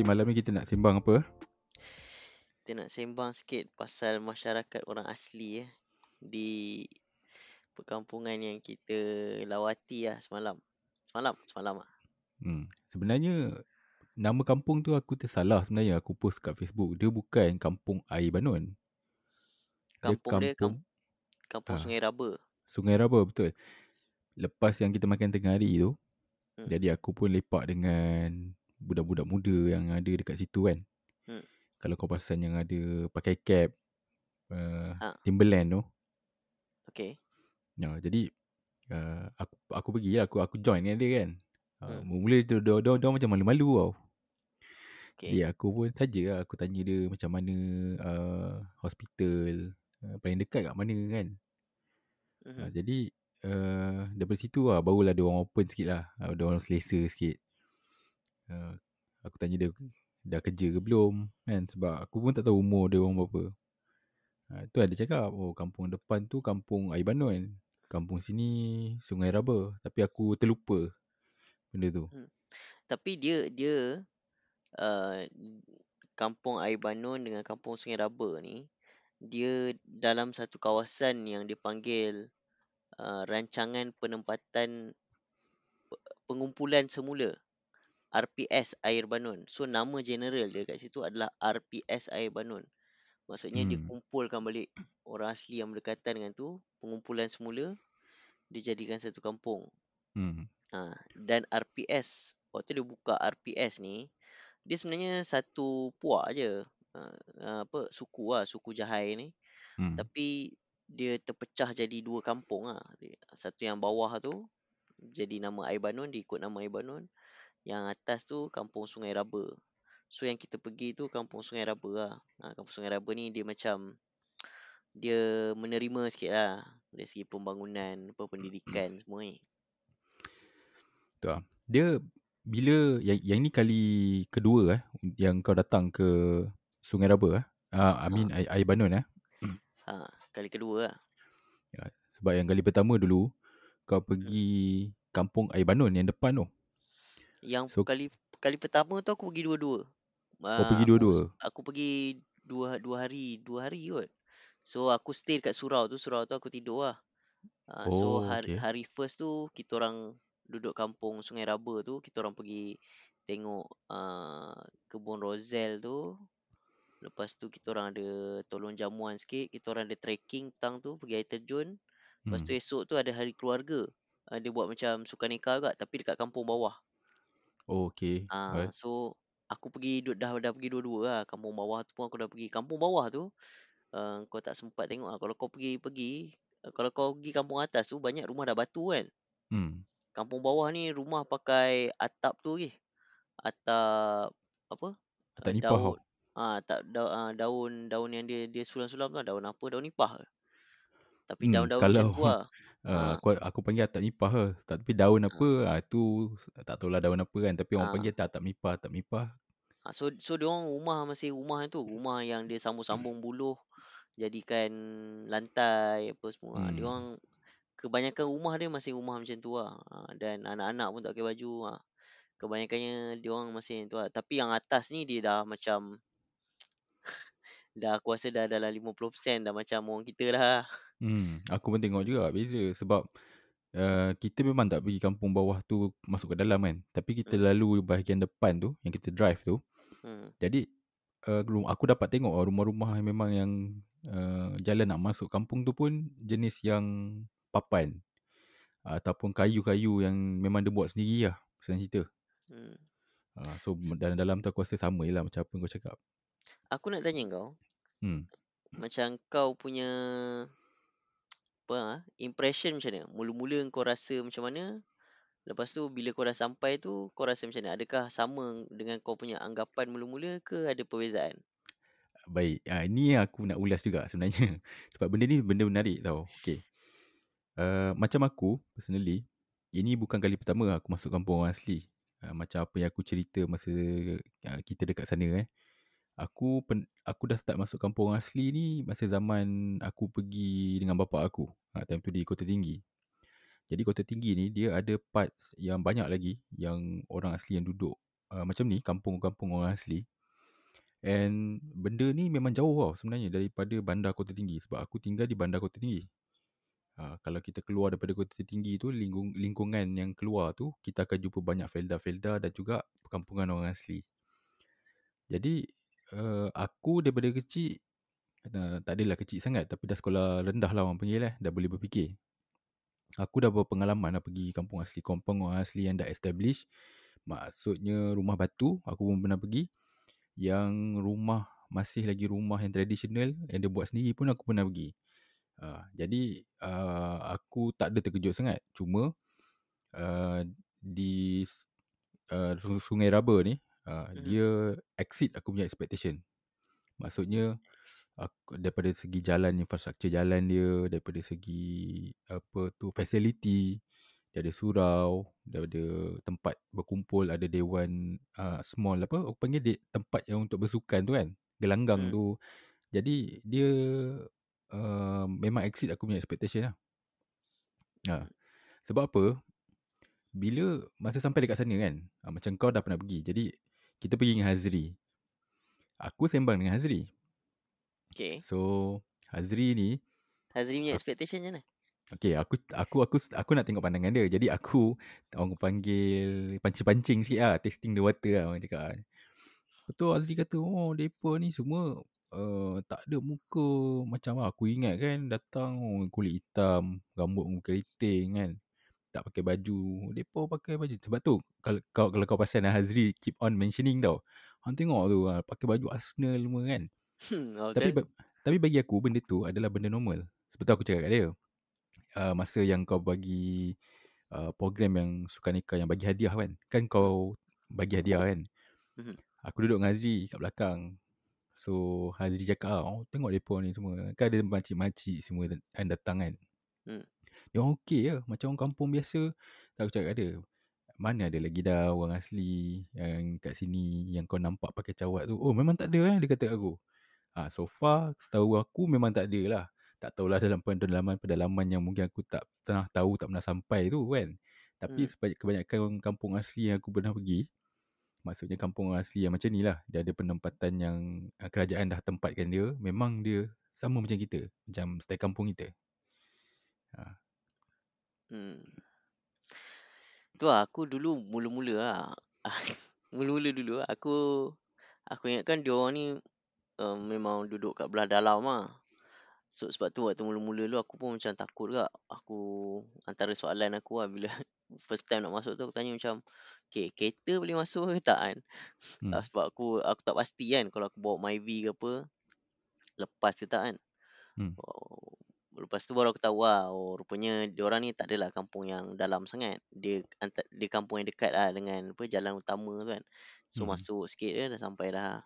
Jadi malam ni kita nak sembang apa? Kita nak sembang sikit pasal masyarakat orang asli eh di perkampungan yang kita lawati lah semalam. Semalam, semalam ah. Hmm. Sebenarnya nama kampung tu aku tersalah sebenarnya aku post kat Facebook. Dia bukan kampung Air Banon. Kampung dia kampung, kampung Ah. Sungai Raba. Sungai Raba betul. Lepas yang kita makan tengah hari tu, Hmm. jadi aku pun lepak dengan budak-budak muda yang ada dekat situ kan. Hmm. Kalau kau perasan yang ada pakai cap, uh, Ah. Timberland tu. Okay. Ya, jadi uh, aku aku pergi lah, aku aku join dengan dia kan. Uh, Hmm. Mula tu dia, dia, dia macam malu-malu tau. Okay. Jadi aku pun saja lah aku tanya dia macam mana uh, hospital uh, paling dekat kat mana kan. Mhm. Uh, jadi uh, daripada situ lah barulah dia orang open sikit lah. Uh, dia orang selesa sikit. Uh, aku tanya dia dah kerja ke belum kan sebab aku pun tak tahu umur dia orang berapa. Uh, tu ada cakap oh kampung depan tu kampung Air Banon. Kampung sini Sungai Raba. Tapi aku terlupa benda tu. Tapi dia dia uh, kampung Air Banon dengan kampung Sungai Raba ni dia dalam satu kawasan yang dipanggil uh, rancangan penempatan pe- pengumpulan semula RPS Air Banon. So nama general dia kat situ adalah RPS Air Banon. Maksudnya dia Hmm. kumpulkan balik orang asli yang berdekatan dengan tu, pengumpulan semula dijadikan satu kampung. Hmm. Ha, dan RPS, waktu dia buka RPS ni, dia sebenarnya satu puak je. Ha, apa suku lah, suku Jahai ni. Hmm. Tapi dia terpecah jadi dua kampung lah. Dia- Satu yang bawah tu jadi nama Air Banon, dia ikut nama Air Banon. Yang atas tu kampung Sungai Raba. So yang kita pergi tu kampung Sungai Raba lah. Ha, kampung Sungai Raba ni dia macam dia menerima sikit lah dari segi pembangunan, apa, pendidikan semua ni. Tu lah. Dia bila yang, yang ni kali kedua eh yang kau datang ke Sungai Raba eh. Ah, I mean air, air Banon eh. Ha, kali kedua lah. Ya, sebab yang kali pertama dulu kau pergi kampung Air Banon yang depan tu. Yang So- kali kali pertama tu aku pergi dua-dua. Kau Ah, pergi aku- dua-dua. Aku pergi dua dua hari, dua hari kot. So aku stay dekat surau tu, surau tu aku tidur lah. Uh, so Oh, hari okay. hari first tu kita orang duduk kampung Sungai Raba tu, kita orang pergi tengok uh, kebun Roselle tu. Lepas tu kita orang ada tolong jamuan sikit, kita orang ada trekking petang tu pergi air terjun. Lepas tu Hmm. esok tu ada hari keluarga. Uh, dia buat macam sukaneka juga tapi dekat kampung bawah. Oh, okay. Ah, Alright. so aku pergi du- dah dah pergi dua-dua lah. Kampung bawah tu pun aku dah pergi. Kampung bawah tu uh, kau tak sempat tengok lah. Kalau kau pergi pergi uh, kalau kau pergi kampung atas tu banyak rumah dah batu kan. Hmm. Kampung bawah ni rumah pakai atap tu lagi. Atap apa? Tak Uh, nipah daun ah tak da, uh, daun daun yang dia dia sulam-sulam tu lah. daun apa? Daun nipah. ke? Tapi Hmm, daun-daun kalau macam tu lah. uh, Ah. aku aku panggil atap nipah ke. Tapi daun apa ah tu tak tahulah daun apa kan tapi orang Ah. panggil atap nipah, atap nipah. Ah, so so dia orang rumah masih rumah tu, rumah yang dia sambung-sambung buluh jadikan lantai apa semua. Hmm. Dia Hmm. orang kebanyakan rumah dia masih rumah macam tu lah. Ah, dan anak-anak pun tak pakai baju. Ah. Kebanyakannya dia orang masih tu lah. Tapi yang atas ni dia dah macam dah aku rasa dah dalam 50% dah macam orang kita dah. Hmm, aku pun tengok juga beza sebab uh, kita memang tak pergi kampung bawah tu masuk ke dalam kan. Tapi kita Hmm. lalu bahagian depan tu yang kita drive tu. Hmm. Jadi uh, aku dapat tengok ah, rumah-rumah yang memang yang uh, jalan nak masuk kampung tu pun jenis yang papan ataupun kayu-kayu yang memang dia buat sendiri lah senang cerita. Hmm. Uh, so dalam dalam tu aku rasa sama je lah macam apa yang kau cakap. Aku nak tanya kau, Hmm. macam kau punya apa ah, impression macam mana? Mula-mula kau rasa macam mana? Lepas tu bila kau dah sampai tu kau rasa macam mana? Adakah sama dengan kau punya anggapan mula-mula ke ada perbezaan? Baik, uh, ni yang aku nak ulas juga sebenarnya. Sebab benda ni benda menarik tau. Okay. Uh, macam aku personally, ini bukan kali pertama aku masuk kampung orang asli. Uh, macam apa yang aku cerita masa uh, kita dekat sana eh. Aku pen, aku dah start masuk kampung asli ni masa zaman aku pergi dengan bapa aku. Uh, time tu di Kota Tinggi. Jadi Kota Tinggi ni dia ada parts yang banyak lagi yang orang asli yang duduk. uh, macam ni, kampung-kampung orang asli. And benda ni memang jauh tau sebenarnya daripada bandar kota tinggi sebab aku tinggal di bandar kota tinggi. Uh, kalau kita keluar daripada kota tinggi tu, lingkung, lingkungan yang keluar tu, kita akan jumpa banyak felda-felda dan juga perkampungan orang asli. Jadi, uh, aku daripada kecil, uh, tak adalah kecil sangat tapi dah sekolah rendah lah orang panggil lah, dah boleh berfikir. Aku dah berpengalaman lah pergi kampung asli, kampung asli yang dah establish. Maksudnya rumah batu, aku pun pernah pergi yang rumah masih lagi rumah yang tradisional yang dia buat sendiri pun aku pernah pergi. Uh, jadi uh, aku tak ada terkejut sangat. Cuma uh, di uh, Sungai Raba ni uh, mm-hmm. dia exceed aku punya expectation. Maksudnya aku, daripada segi jalan infrastruktur jalan dia, daripada segi apa tu facility, dia ada surau, dia ada tempat berkumpul, ada dewan uh, small apa, aku panggil dia tempat yang untuk bersukan tu kan, gelanggang hmm. tu. Jadi dia uh, memang exceed aku punya expectation lah. Ha. Sebab apa? Bila masa sampai dekat sana kan, uh, macam kau dah pernah pergi, jadi kita pergi dengan Hazri. Aku sembang dengan Hazri. Okay. So, Hazri ni... Hazri punya expectation macam mana? Okay, aku aku aku aku nak tengok pandangan dia. Jadi aku orang panggil pancing-pancing sikit lah. Testing the water lah orang cakap. Betul Azli kata, oh mereka ni semua uh, tak ada muka macam aku ingat kan. Datang oh, kulit hitam, rambut keriting kan. Tak pakai baju. Mereka pakai baju. Sebab tu kalau kau, kalau kau pasal Hazri keep on mentioning tau. Hang tengok tu uh, pakai baju Arsenal semua kan. Hmm, okay. Tapi tapi bagi aku benda tu adalah benda normal. Seperti aku cakap kat dia uh, masa yang kau bagi uh, program yang suka nikah yang bagi hadiah kan kan kau bagi hadiah kan mm-hmm. aku duduk dengan Hazri kat belakang so Hazri cakap oh tengok depa ni semua kan ada makcik-makcik semua kan datang kan mm. Dia orang okey je macam orang kampung biasa tak aku cakap kat dia mana ada lagi dah orang asli yang kat sini yang kau nampak pakai cawat tu oh memang tak ada eh dia kata aku ha, so far setahu aku memang tak ada lah tak tahulah dalam pedalaman-pedalaman yang mungkin aku tak pernah tahu, tak pernah sampai tu kan. Tapi hmm. kebanyakan kampung asli yang aku pernah pergi, maksudnya kampung asli yang macam ni lah, dia ada penempatan yang uh, kerajaan dah tempatkan dia, memang dia sama macam kita, macam style kampung kita. Ha. Hmm. Tu lah, aku dulu mula-mula lah. mula-mula dulu lah, aku aku ingatkan dia orang ni uh, memang duduk kat belah dalam lah. So sebab tu waktu mula-mula dulu aku pun macam takut juga. Aku antara soalan aku lah bila first time nak masuk tu aku tanya macam okay, kereta boleh masuk ke tak kan? Hmm. Uh, sebab aku aku tak pasti kan kalau aku bawa Myvi ke apa lepas ke tak kan? Hmm. Lepas tu baru aku tahu lah oh, rupanya dia orang ni tak adalah kampung yang dalam sangat. Dia antar, dia kampung yang dekat lah dengan apa jalan utama tu kan. So hmm. masuk sikit dia dah sampai dah.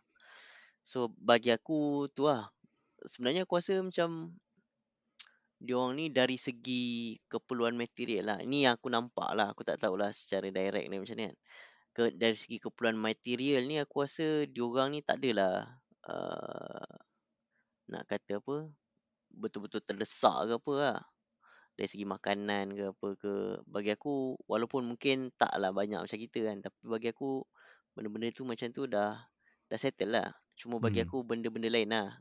So bagi aku tu lah sebenarnya aku rasa macam dia orang ni dari segi keperluan material lah. Ini yang aku nampak lah. Aku tak tahulah secara direct ni macam ni kan. Ke, dari segi keperluan material ni aku rasa dia orang ni tak adalah uh, nak kata apa betul-betul terdesak ke apa lah. Dari segi makanan ke apa ke. Bagi aku walaupun mungkin taklah banyak macam kita kan. Tapi bagi aku benda-benda tu macam tu dah dah settle lah. Cuma bagi hmm. aku benda-benda lain lah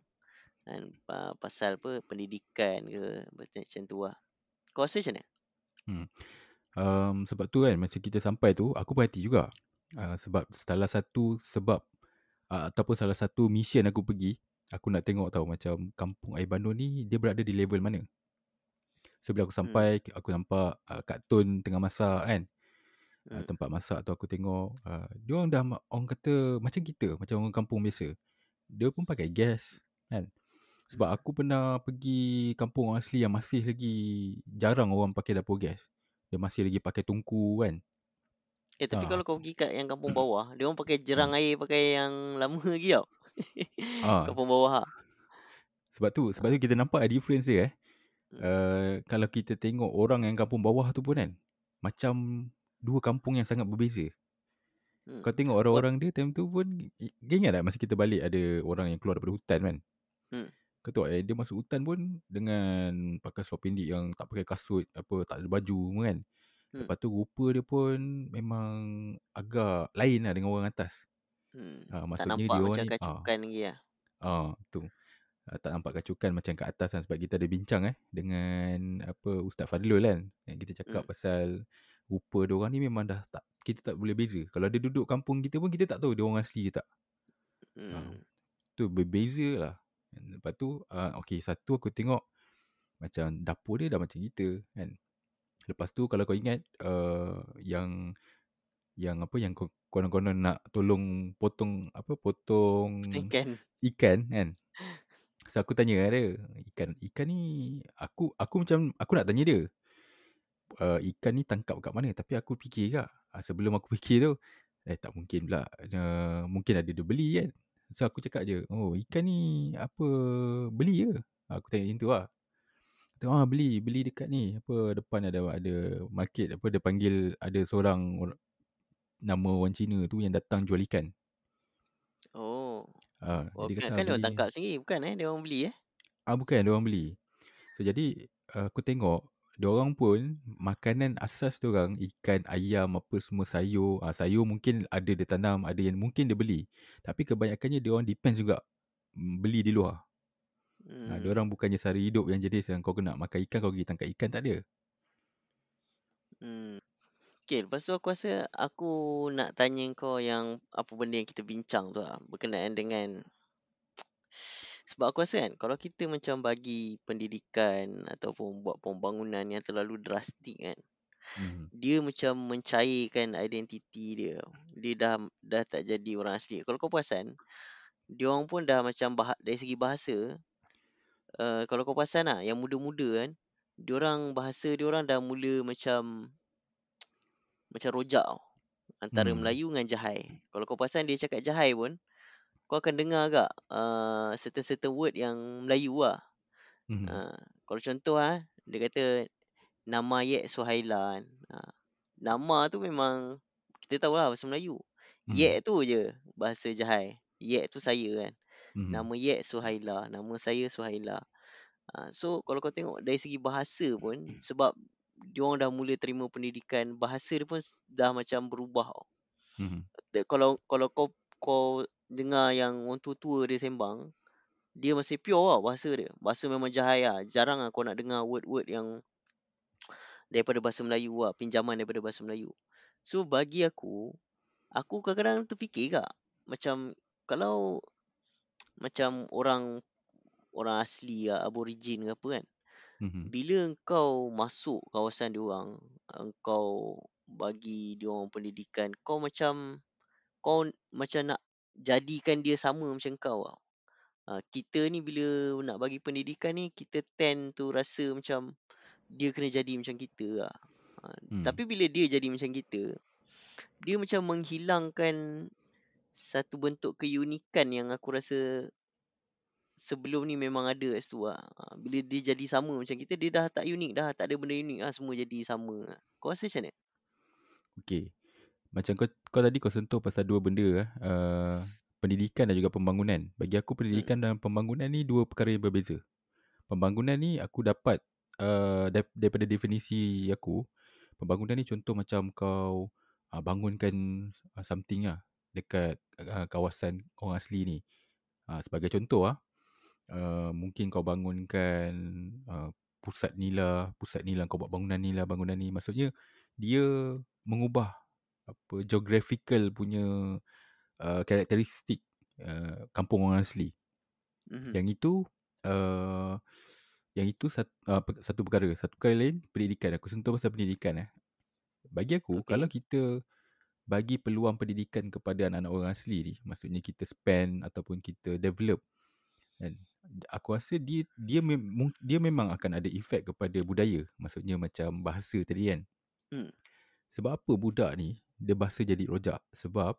kan uh, pasal apa pendidikan ke macam tu lah kau rasa macam mana hmm. um, sebab tu kan masa kita sampai tu aku perhati juga uh, sebab salah satu sebab uh, ataupun salah satu mission aku pergi aku nak tengok tahu macam kampung air bandung ni dia berada di level mana sebelum aku sampai hmm. aku nampak uh, Kak Tun tengah masak kan hmm. uh, tempat masak tu aku tengok uh, dia orang dah orang kata macam kita macam orang kampung biasa dia pun pakai gas kan sebab aku pernah pergi kampung asli yang masih lagi jarang orang pakai dapur gas. Dia masih lagi pakai tungku kan. Eh tapi ha. kalau kau pergi kat yang kampung bawah, dia orang pakai jerang hmm. air pakai yang lama lagi tau. Ha. kampung bawah. Sebab tu, sebab tu kita nampak ada difference dia eh. Uh, kalau kita tengok orang yang kampung bawah tu pun kan Macam dua kampung yang sangat berbeza hmm. Kau tengok orang-orang dia time tu pun Kau ingat tak masa kita balik ada orang yang keluar daripada hutan kan hmm. Ketua eh dia masuk hutan pun dengan pakai seluar pendek yang tak pakai kasut apa tak ada baju kan. Hmm. Lepas tu rupa dia pun memang agak lain lah dengan orang atas. Hmm. Ah, Tak maksudnya nampak dia orang macam ni ah, kacukan lagi lah. ah tu. Ah, tak nampak kacukan macam kat atas kan sebab kita ada bincang eh dengan apa Ustaz Fadlul kan. Yang kita cakap Hmm. pasal rupa dia orang ni memang dah tak kita tak boleh beza. Kalau dia duduk kampung kita pun kita tak tahu dia orang asli ke tak. Ah, Hmm. tu berbeza lah. Lepas tu uh, okay satu aku tengok macam dapur dia dah macam kita kan. Lepas tu kalau kau ingat uh, yang yang apa yang ko- konon-konon nak tolong potong apa potong Betul kan? ikan kan. So aku tanya dia, ikan ikan ni aku aku macam aku nak tanya dia. Uh, ikan ni tangkap kat mana tapi aku fikir kak uh, sebelum aku fikir tu eh tak mungkin pula uh, mungkin ada dia beli kan. So aku cakap je, oh ikan ni apa beli ke? Aku tanya macam tu lah. Kata, ah beli, beli dekat ni. Apa depan ada ada market apa dia panggil ada seorang or- nama orang Cina tu yang datang jual ikan. Oh. Ah, Oh, jadi kan, kata kan dia orang tangkap sendiri. Bukan eh? Dia orang beli eh? Ah bukan dia orang beli. So jadi uh, aku tengok dia orang pun makanan asas dia orang ikan, ayam apa semua sayur. Ah sayur mungkin ada dia tanam, ada yang mungkin dia beli. Tapi kebanyakannya dia orang depends juga mm, beli di luar. Hmm. Hmm. dia orang bukannya sara hidup yang jenis yang kau kena makan ikan kau pergi tangkap ikan tak ada. Hmm. Okay, lepas tu aku rasa aku nak tanya kau yang apa benda yang kita bincang tu lah. Berkenaan dengan sebab aku rasa kan kalau kita macam bagi pendidikan ataupun buat pembangunan yang terlalu drastik kan. Hmm. Dia macam mencairkan identiti dia. Dia dah dah tak jadi orang asli. Kalau kau perasan, dia orang pun dah macam bah, dari segi bahasa uh, kalau kau perasan lah yang muda-muda kan, dia orang bahasa dia orang dah mula macam macam rojak tau. Antara Hmm. Melayu dengan Jahai. Kalau kau perasan dia cakap Jahai pun, kau akan dengar agak uh, certain-certain word yang Melayu lah. Hmm. Uh, kalau contoh ah, dia kata nama Yek Suhaila kan. Uh, nama tu memang kita tahu lah bahasa Melayu. Hmm. Yek tu je bahasa Jahai. Yek tu saya kan. Hmm. Nama Yek Suhaila. Nama saya Suhaila. Uh, so kalau kau tengok dari segi bahasa pun sebab dia orang dah mula terima pendidikan bahasa dia pun dah macam berubah. Hmm. Dia- Kalau kalau kau kau dengar yang orang tua-tua dia sembang dia masih pure lah bahasa dia. Bahasa memang jahai lah. Jarang lah kau nak dengar word-word yang daripada bahasa Melayu lah. Pinjaman daripada bahasa Melayu. So bagi aku, aku kadang-kadang terfikir kak. Macam kalau macam orang orang asli lah, aborigin ke apa kan. Hmm. Bila engkau masuk kawasan diorang, engkau bagi diorang pendidikan, kau macam kau macam nak jadikan dia sama macam kau tau. Ha, kita ni bila nak bagi pendidikan ni, kita tend tu rasa macam dia kena jadi macam kita lah. Hmm. Tapi bila dia jadi macam kita, dia macam menghilangkan satu bentuk keunikan yang aku rasa sebelum ni memang ada kat situ lah. Ha, bila dia jadi sama macam kita, dia dah tak unik dah. Tak ada benda unik lah. Semua jadi sama. Kau rasa macam mana? Okay. Macam kau, kau tadi kau sentuh pasal dua benda eh. Uh, pendidikan dan juga pembangunan. Bagi aku pendidikan dan pembangunan ni dua perkara yang berbeza. Pembangunan ni aku dapat uh, dar- daripada definisi aku. Pembangunan ni contoh macam kau uh, bangunkan uh, something lah dekat uh, kawasan orang asli ni. Uh, sebagai contoh ah, uh, mungkin kau bangunkan uh, pusat nila, pusat nila kau buat bangunan nila, bangunan ni. Maksudnya dia mengubah apa geographical punya uh, karakteristik uh, kampung orang asli. Mhm. Yang itu uh, yang itu satu, uh, satu perkara. Satu perkara lain pendidikan. Aku sentuh pasal pendidikan eh. Bagi aku Okey. kalau kita bagi peluang pendidikan kepada anak-anak orang asli ni, maksudnya kita spend ataupun kita develop kan. Aku rasa dia dia mem, dia memang akan ada efek kepada budaya. Maksudnya macam bahasa tadi kan. Hmm. Sebab apa budak ni dia bahasa jadi rojak? Sebab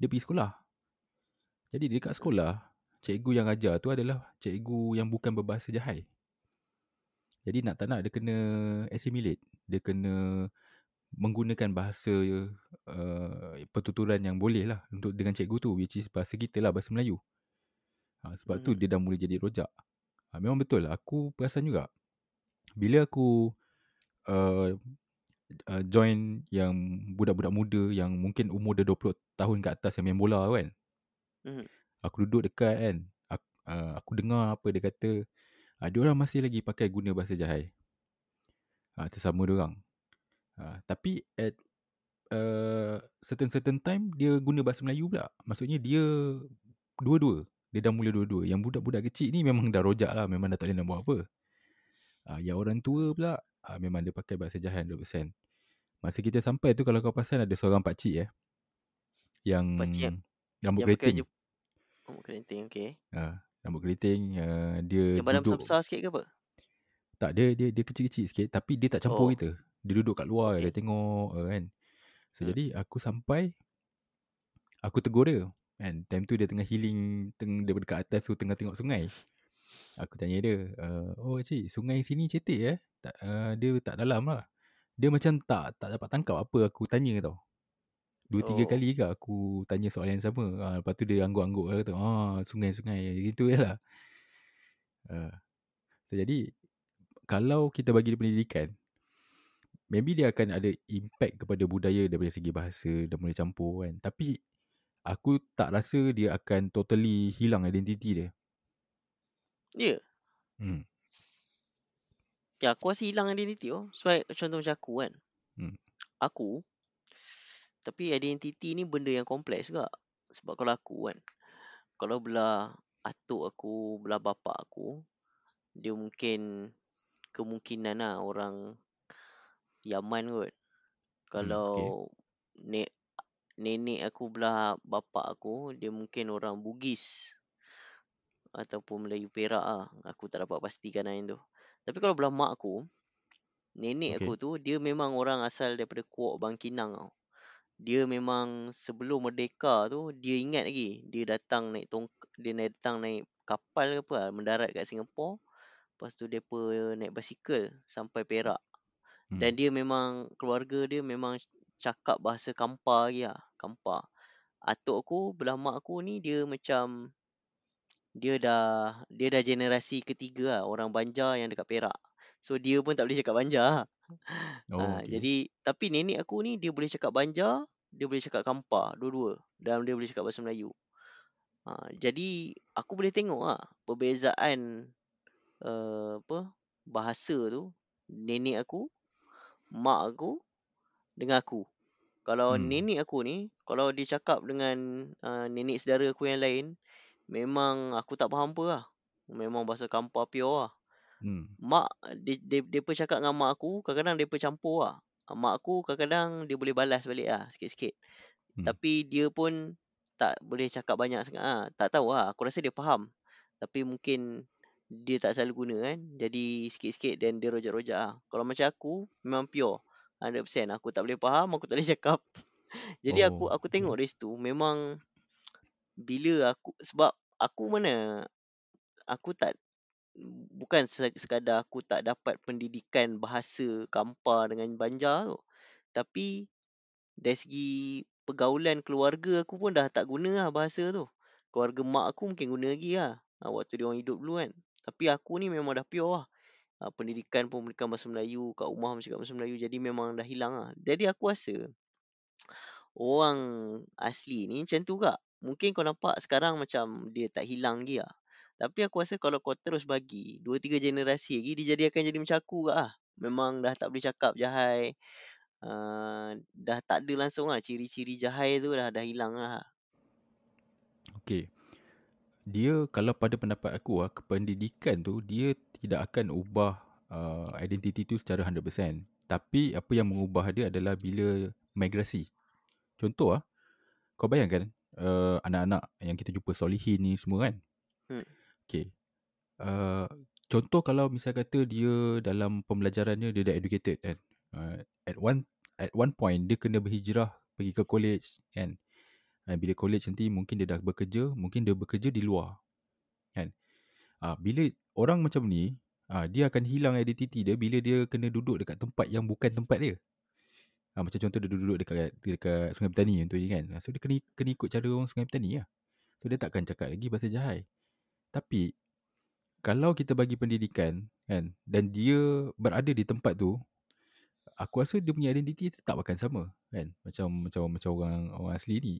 dia pergi sekolah. Jadi dekat sekolah, cikgu yang ajar tu adalah cikgu yang bukan berbahasa Jahai. Jadi nak tak nak dia kena assimilate. Dia kena menggunakan bahasa uh, pertuturan yang boleh lah untuk dengan cikgu tu which is bahasa kita lah bahasa Melayu. Ha, sebab tu Mhm. dia dah mula jadi rojak. Ha, memang betul aku perasan juga. Bila aku uh, uh, join yang budak-budak muda yang mungkin umur dia 20 tahun ke atas yang main bola kan. Mhm. Aku duduk dekat kan. Aku, uh, aku dengar apa dia kata. Uh, dia orang masih lagi pakai guna bahasa Jahai. Uh, sesama dia orang. Uh, tapi at uh, certain-certain time dia guna bahasa Melayu pula. Maksudnya dia dua-dua. Dia dah mula dua-dua. Yang budak-budak kecil ni memang dah rojak lah. Memang dah tak boleh nak buat apa. Uh, yang orang tua pula uh, memang dia pakai bahasa Jahai 100%. Masa kita sampai tu kalau kau perasan ada seorang pakcik eh. Yang Pakcik rambut yang pakai keriting. Oh, keriting, okey. Uh, rambut keriting. Uh, dia Yang badan besar-besar sikit ke apa? Tak, dia dia dia kecil-kecil sikit. Tapi dia tak campur Oh. kita. Dia duduk kat luar. Okey. Dia tengok uh, kan. So, Hmm. jadi aku sampai. Aku tegur dia. Kan? Time tu dia tengah healing. Teng, daripada kat atas tu tengah tengok sungai. Aku tanya dia. Uh, oh cik, sungai sini cetek eh? Tak, uh, dia tak dalam lah. Dia macam tak tak dapat tangkap apa aku tanya tau. Dua tiga Oh. kali ke aku tanya soalan yang sama. Uh, lepas tu dia angguk-angguk. Dia kata, ah sungai-sungai. Gitu je lah. Uh, so, jadi kalau kita bagi dia pendidikan, maybe dia akan ada impact kepada budaya daripada segi bahasa dan boleh campur kan. Tapi aku tak rasa dia akan totally hilang identiti dia. Ya. Hmm. Ya, aku rasa hilang identiti oh. Sebab contoh macam aku kan. Hmm. Aku tapi identiti ni benda yang kompleks juga. Sebab kalau aku kan, kalau belah atuk aku, belah bapak aku, dia mungkin kemungkinan lah orang Yaman kot. Kalau nek nenek aku belah bapak aku, dia mungkin orang Bugis ataupun Melayu Perak ah. Aku tak dapat pastikan lain tu. Tapi kalau belah mak aku, nenek Okey. aku tu dia memang orang asal daripada Kuok Bangkinang tau. Dia memang sebelum merdeka tu dia ingat lagi dia datang naik tong dia naik datang naik kapal ke apa lah, mendarat kat Singapore. Lepas tu depa naik basikal sampai Perak. Dan Hmm. dia memang keluarga dia memang cakap bahasa Kampar lagi lah, Kampar. Atuk aku belah mak aku ni dia macam dia dah dia dah generasi ketiga lah orang Banjar yang dekat Perak. So dia pun tak boleh cakap Banjar lah. Oh, ha, okay. jadi tapi nenek aku ni dia boleh cakap Banjar, dia boleh cakap Kampar, dua-dua. Dan dia boleh cakap bahasa Melayu. Ha, jadi aku boleh tengok lah perbezaan uh, apa bahasa tu nenek aku, mak aku dengan aku. Kalau Hmm. nenek aku ni, kalau dia cakap dengan uh, nenek saudara aku yang lain, memang aku tak faham apa lah. Memang bahasa Kampar pure lah. Hmm. Mak, dia, dia, dia pun cakap dengan mak aku, kadang-kadang dia pun campur lah. Ah, Mak aku kadang-kadang dia boleh balas balik lah, sikit-sikit. Hmm. Tapi dia pun tak boleh cakap banyak sangat lah. Tak tahu lah, aku rasa dia faham. Tapi mungkin dia tak selalu guna kan. Jadi sikit-sikit dan dia rojak-rojak lah. Kalau macam aku, memang pure. 100%. Aku tak boleh faham, aku tak boleh cakap. Jadi aku Oh, aku tengok okay. dari situ, memang bila aku, sebab aku mana, aku tak, bukan se- sekadar aku tak dapat pendidikan bahasa Kampar dengan Banjar tu. Tapi dari segi pergaulan keluarga aku pun dah tak guna lah bahasa tu. Keluarga mak aku mungkin guna lagi lah. Ha, waktu dia orang hidup dulu kan. Tapi aku ni memang dah pure lah. Ha, pendidikan pun pendidikan bahasa Melayu. Kat rumah pun cakap bahasa Melayu. Jadi memang dah hilang lah. Jadi aku rasa orang asli ni macam tu kak. Mungkin kau nampak sekarang macam dia tak hilang lagi lah. Tapi aku rasa kalau kau terus bagi 2-3 generasi lagi, dia jadi akan jadi macam aku kak lah. Memang dah tak boleh cakap Jahai. Uh, dah tak ada langsung lah. Ciri-ciri Jahai tu dah, dah hilang lah. Okay. Dia kalau pada pendapat aku ah, kependidikan tu dia tidak akan ubah uh, identiti tu secara 100%. Tapi apa yang mengubah dia adalah bila migrasi. Contoh ah, kau bayangkan uh, anak-anak yang kita jumpa Solihin ni semua kan. Hmm. Okay. Uh, contoh kalau misal kata dia dalam pembelajarannya dia dah educated kan. Uh, at one at one point dia kena berhijrah pergi ke college kan. Uh, bila college nanti mungkin dia dah bekerja, mungkin dia bekerja di luar. Kan? Uh, bila orang macam ni, uh, dia akan hilang identiti dia bila dia kena duduk dekat tempat yang bukan tempat dia. Uh, macam contoh dia duduk dekat dekat Sungai Petani contohnya kan. So dia kena kena ikut cara orang Sungai Petani lah. So dia takkan cakap lagi bahasa Jahai. Tapi kalau kita bagi pendidikan kan dan dia berada di tempat tu aku rasa dia punya identiti tetap akan sama kan. Macam macam macam orang orang asli ni.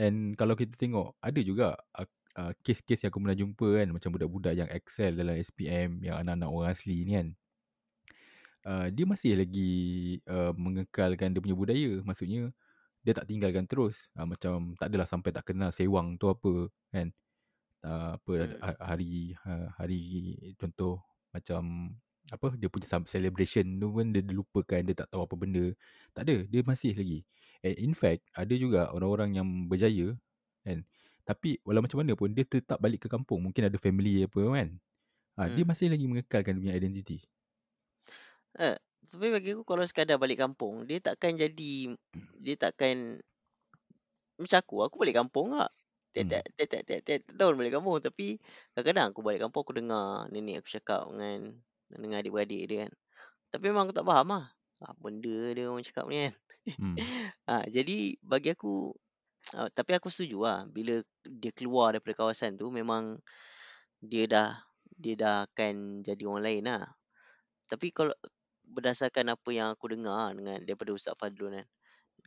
And kalau kita tengok ada juga uh, uh, kes-kes yang aku pernah jumpa kan macam budak-budak yang excel dalam SPM yang anak-anak orang asli ni kan. Uh, dia masih lagi uh, mengekalkan dia punya budaya. Maksudnya dia tak tinggalkan terus. Uh, macam tak adalah sampai tak kenal sewang tu apa kan. Uh, apa Hmm. ha- hari ha- hari contoh macam apa dia punya celebration tu pun dia, dia lupakan dia tak tahu apa benda. Tak ada, dia masih lagi. And in fact, ada juga orang-orang yang berjaya kan. Tapi walau macam mana pun dia tetap balik ke kampung. Mungkin ada family apa kan. Ha, dia Hmm. masih lagi mengekalkan dia punya identiti. Eh, tapi bagi aku kalau sekadar balik kampung, dia takkan jadi dia takkan macam aku, aku balik kampung tak. Hmm. Tiap-tiap tiap-tiap tahun balik kampung tapi kadang-kadang aku balik kampung aku dengar nenek aku cakap dengan dengan adik-beradik dia kan. Tapi memang aku tak faham lah. Apa benda dia orang cakap ni kan. Hmm. ha, jadi bagi aku uh, tapi aku setuju lah bila dia keluar daripada kawasan tu memang dia dah dia dah akan jadi orang lain lah. Tapi kalau berdasarkan apa yang aku dengar dengan daripada Ustaz Fadlun kan.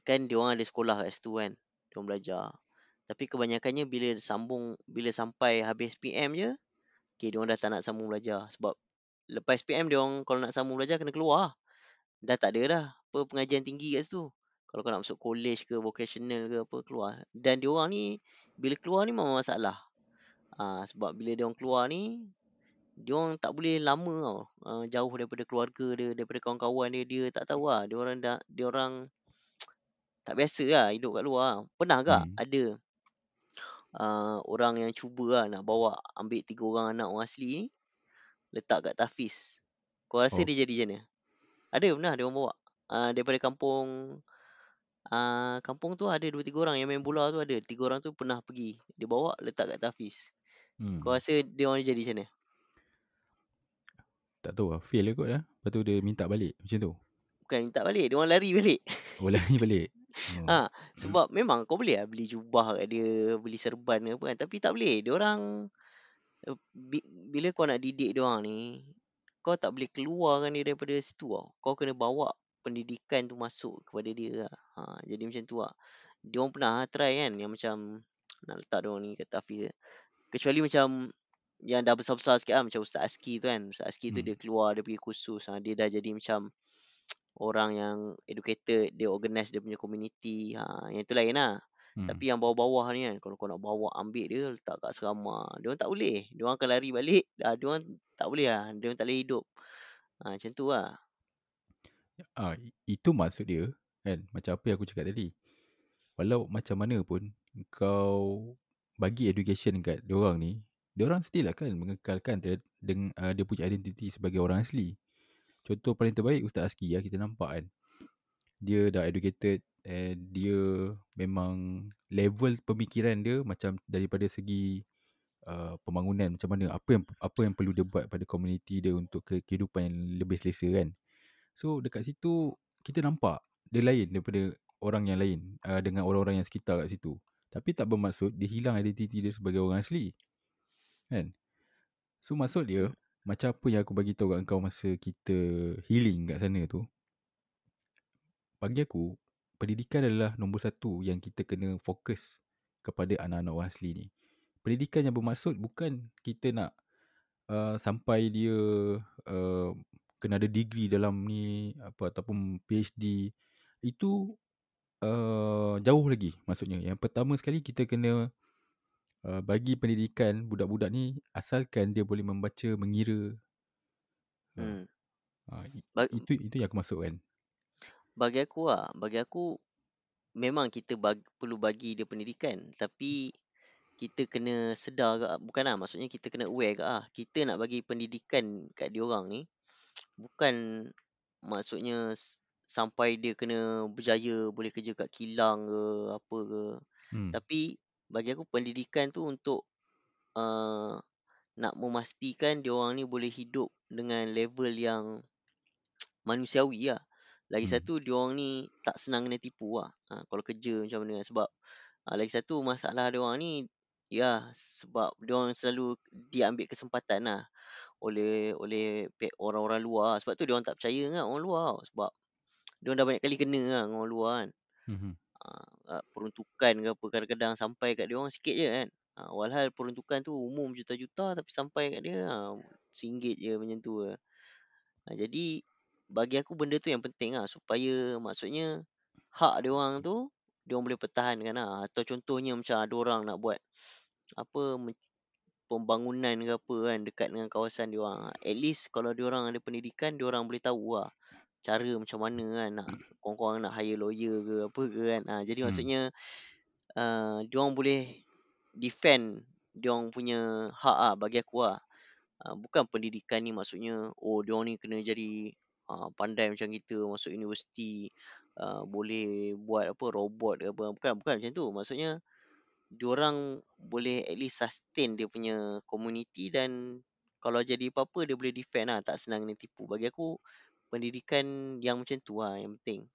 Kan dia orang ada sekolah kat situ kan. Dia orang belajar. Tapi kebanyakannya bila sambung bila sampai habis PM je, okay, dia orang dah tak nak sambung belajar sebab lepas PM dia orang kalau nak sambung belajar kena keluar. Dah tak ada dah apa pengajian tinggi kat situ. Kalau kau nak masuk college ke vocational ke apa keluar. Dan dia orang ni bila keluar ni memang masalah. Ah sebab bila dia orang keluar ni dia orang tak boleh lama tau. Uh, jauh daripada keluarga dia, daripada kawan-kawan dia, dia tak tahu lah. Dia orang dah dia orang tak biasa lah hidup kat luar. Pernah tak Hmm. ada uh, orang yang cuba lah nak bawa ambil tiga orang anak orang asli ni letak kat Tafiz. Kau rasa Oh. dia jadi macam mana? Ada pernah dia orang bawa. Uh, daripada kampung uh, kampung tu ada dua tiga orang yang main bola tu ada. Tiga orang tu pernah pergi. Dia bawa letak kat Tafiz. Hmm. Kau rasa dia orang jadi macam mana? Tak tahu lah. Fail lah kot lah. Lepas tu dia minta balik. Macam tu. Bukan minta balik. Dia orang lari balik. Oh lari balik. Oh. Ha, sebab memang kau boleh lah beli jubah kat dia, beli serban ke apa kan. Tapi tak boleh. Dia orang eh, bi- bila kau nak didik dia orang ni, kau tak boleh keluarkan dia daripada situ tau. Kau kena bawa pendidikan tu masuk kepada dia lah. Ha, jadi macam tu lah. Dia orang pernah try kan yang macam nak letak dia orang ni kat Tafiz. Kecuali macam yang dah besar-besar sikit lah macam Ustaz Aski tu kan. Ustaz Aski tu Hmm. dia keluar, dia pergi kursus. Ha, dia dah jadi macam orang yang educated, dia organize dia punya community. Ha, yang tu lain lah. Hmm. Tapi yang bawah-bawah ni kan, kalau kau nak bawa ambil dia, letak kat serama. Dia orang tak boleh. Dia orang akan lari balik. Dah, dia orang tak boleh lah. Dia orang tak boleh hidup. Ha, macam tu lah. Ah, i- itu maksud dia kan macam apa yang aku cakap tadi. Walau macam mana pun kau bagi education kat dia orang ni, dia orang still akan mengekalkan dia, dengan uh, dia punya identiti sebagai orang asli. Contoh paling terbaik Ustaz Aski ya kita nampak kan. Dia dah educated and dia memang level pemikiran dia macam daripada segi uh, pembangunan macam mana apa yang apa yang perlu dia buat pada komuniti dia untuk ke, kehidupan yang lebih selesa kan. So dekat situ kita nampak dia lain daripada orang yang lain uh, dengan orang-orang yang sekitar kat situ. Tapi tak bermaksud dia hilang identiti dia sebagai orang asli. Kan? So maksud dia macam apa yang aku bagi tahu kat kau masa kita healing kat sana tu. Bagi aku pendidikan adalah nombor satu yang kita kena fokus kepada anak-anak orang asli ni. Pendidikan yang bermaksud bukan kita nak uh, sampai dia uh, kena ada degree dalam ni apa ataupun PhD itu uh, jauh lagi maksudnya. Yang pertama sekali kita kena uh, bagi pendidikan budak-budak ni asalkan dia boleh membaca, mengira. Hmm. Ba- itu itu yang aku maksud kan. Bagi aku lah, bagi aku memang kita bag, perlu bagi dia pendidikan. Tapi kita kena sedar ke, bukan lah maksudnya kita kena aware ke ah. Kita nak bagi pendidikan kat dia orang ni, bukan maksudnya s- sampai dia kena berjaya boleh kerja kat kilang ke apa ke. Hmm. Tapi bagi aku pendidikan tu untuk uh, nak memastikan dia orang ni boleh hidup dengan level yang manusiawi lah. Lagi Hmm. satu dia orang ni tak senang kena tipu lah. Ha, kalau kerja macam mana sebab ha, lagi satu masalah dia orang ni ya sebab dia orang selalu diambil kesempatan lah oleh oleh orang-orang luar. Sebab tu dia orang tak percaya dengan orang luar sebab Diorang dah banyak kali kena lah dengan orang luar kan. Mhm. Uh, peruntukan ke apa kadang-kadang sampai kat dia orang sikit je kan. Uh, walhal peruntukan tu umum juta-juta tapi sampai kat dia uh, RM1 je macam tu. Uh, jadi bagi aku benda tu yang penting lah supaya maksudnya hak dia orang tu dia orang boleh pertahankan lah. Atau contohnya macam ada orang nak buat apa pembangunan ke apa kan dekat dengan kawasan dia orang. At least kalau dia orang ada pendidikan dia orang boleh tahu lah cara macam mana kan nak korang-korang nak hire lawyer ke apa ke kan. Ha, jadi Hmm. maksudnya uh, dia orang boleh defend dia orang punya hak ah bagi aku lah. Uh, bukan pendidikan ni maksudnya oh dia orang ni kena jadi uh, pandai macam kita masuk universiti uh, boleh buat apa robot ke apa. Bukan bukan macam tu. Maksudnya diorang boleh at least sustain dia punya community dan kalau jadi apa-apa dia boleh defend lah. Tak senang kena tipu. Bagi aku pendidikan yang macam tu lah yang penting.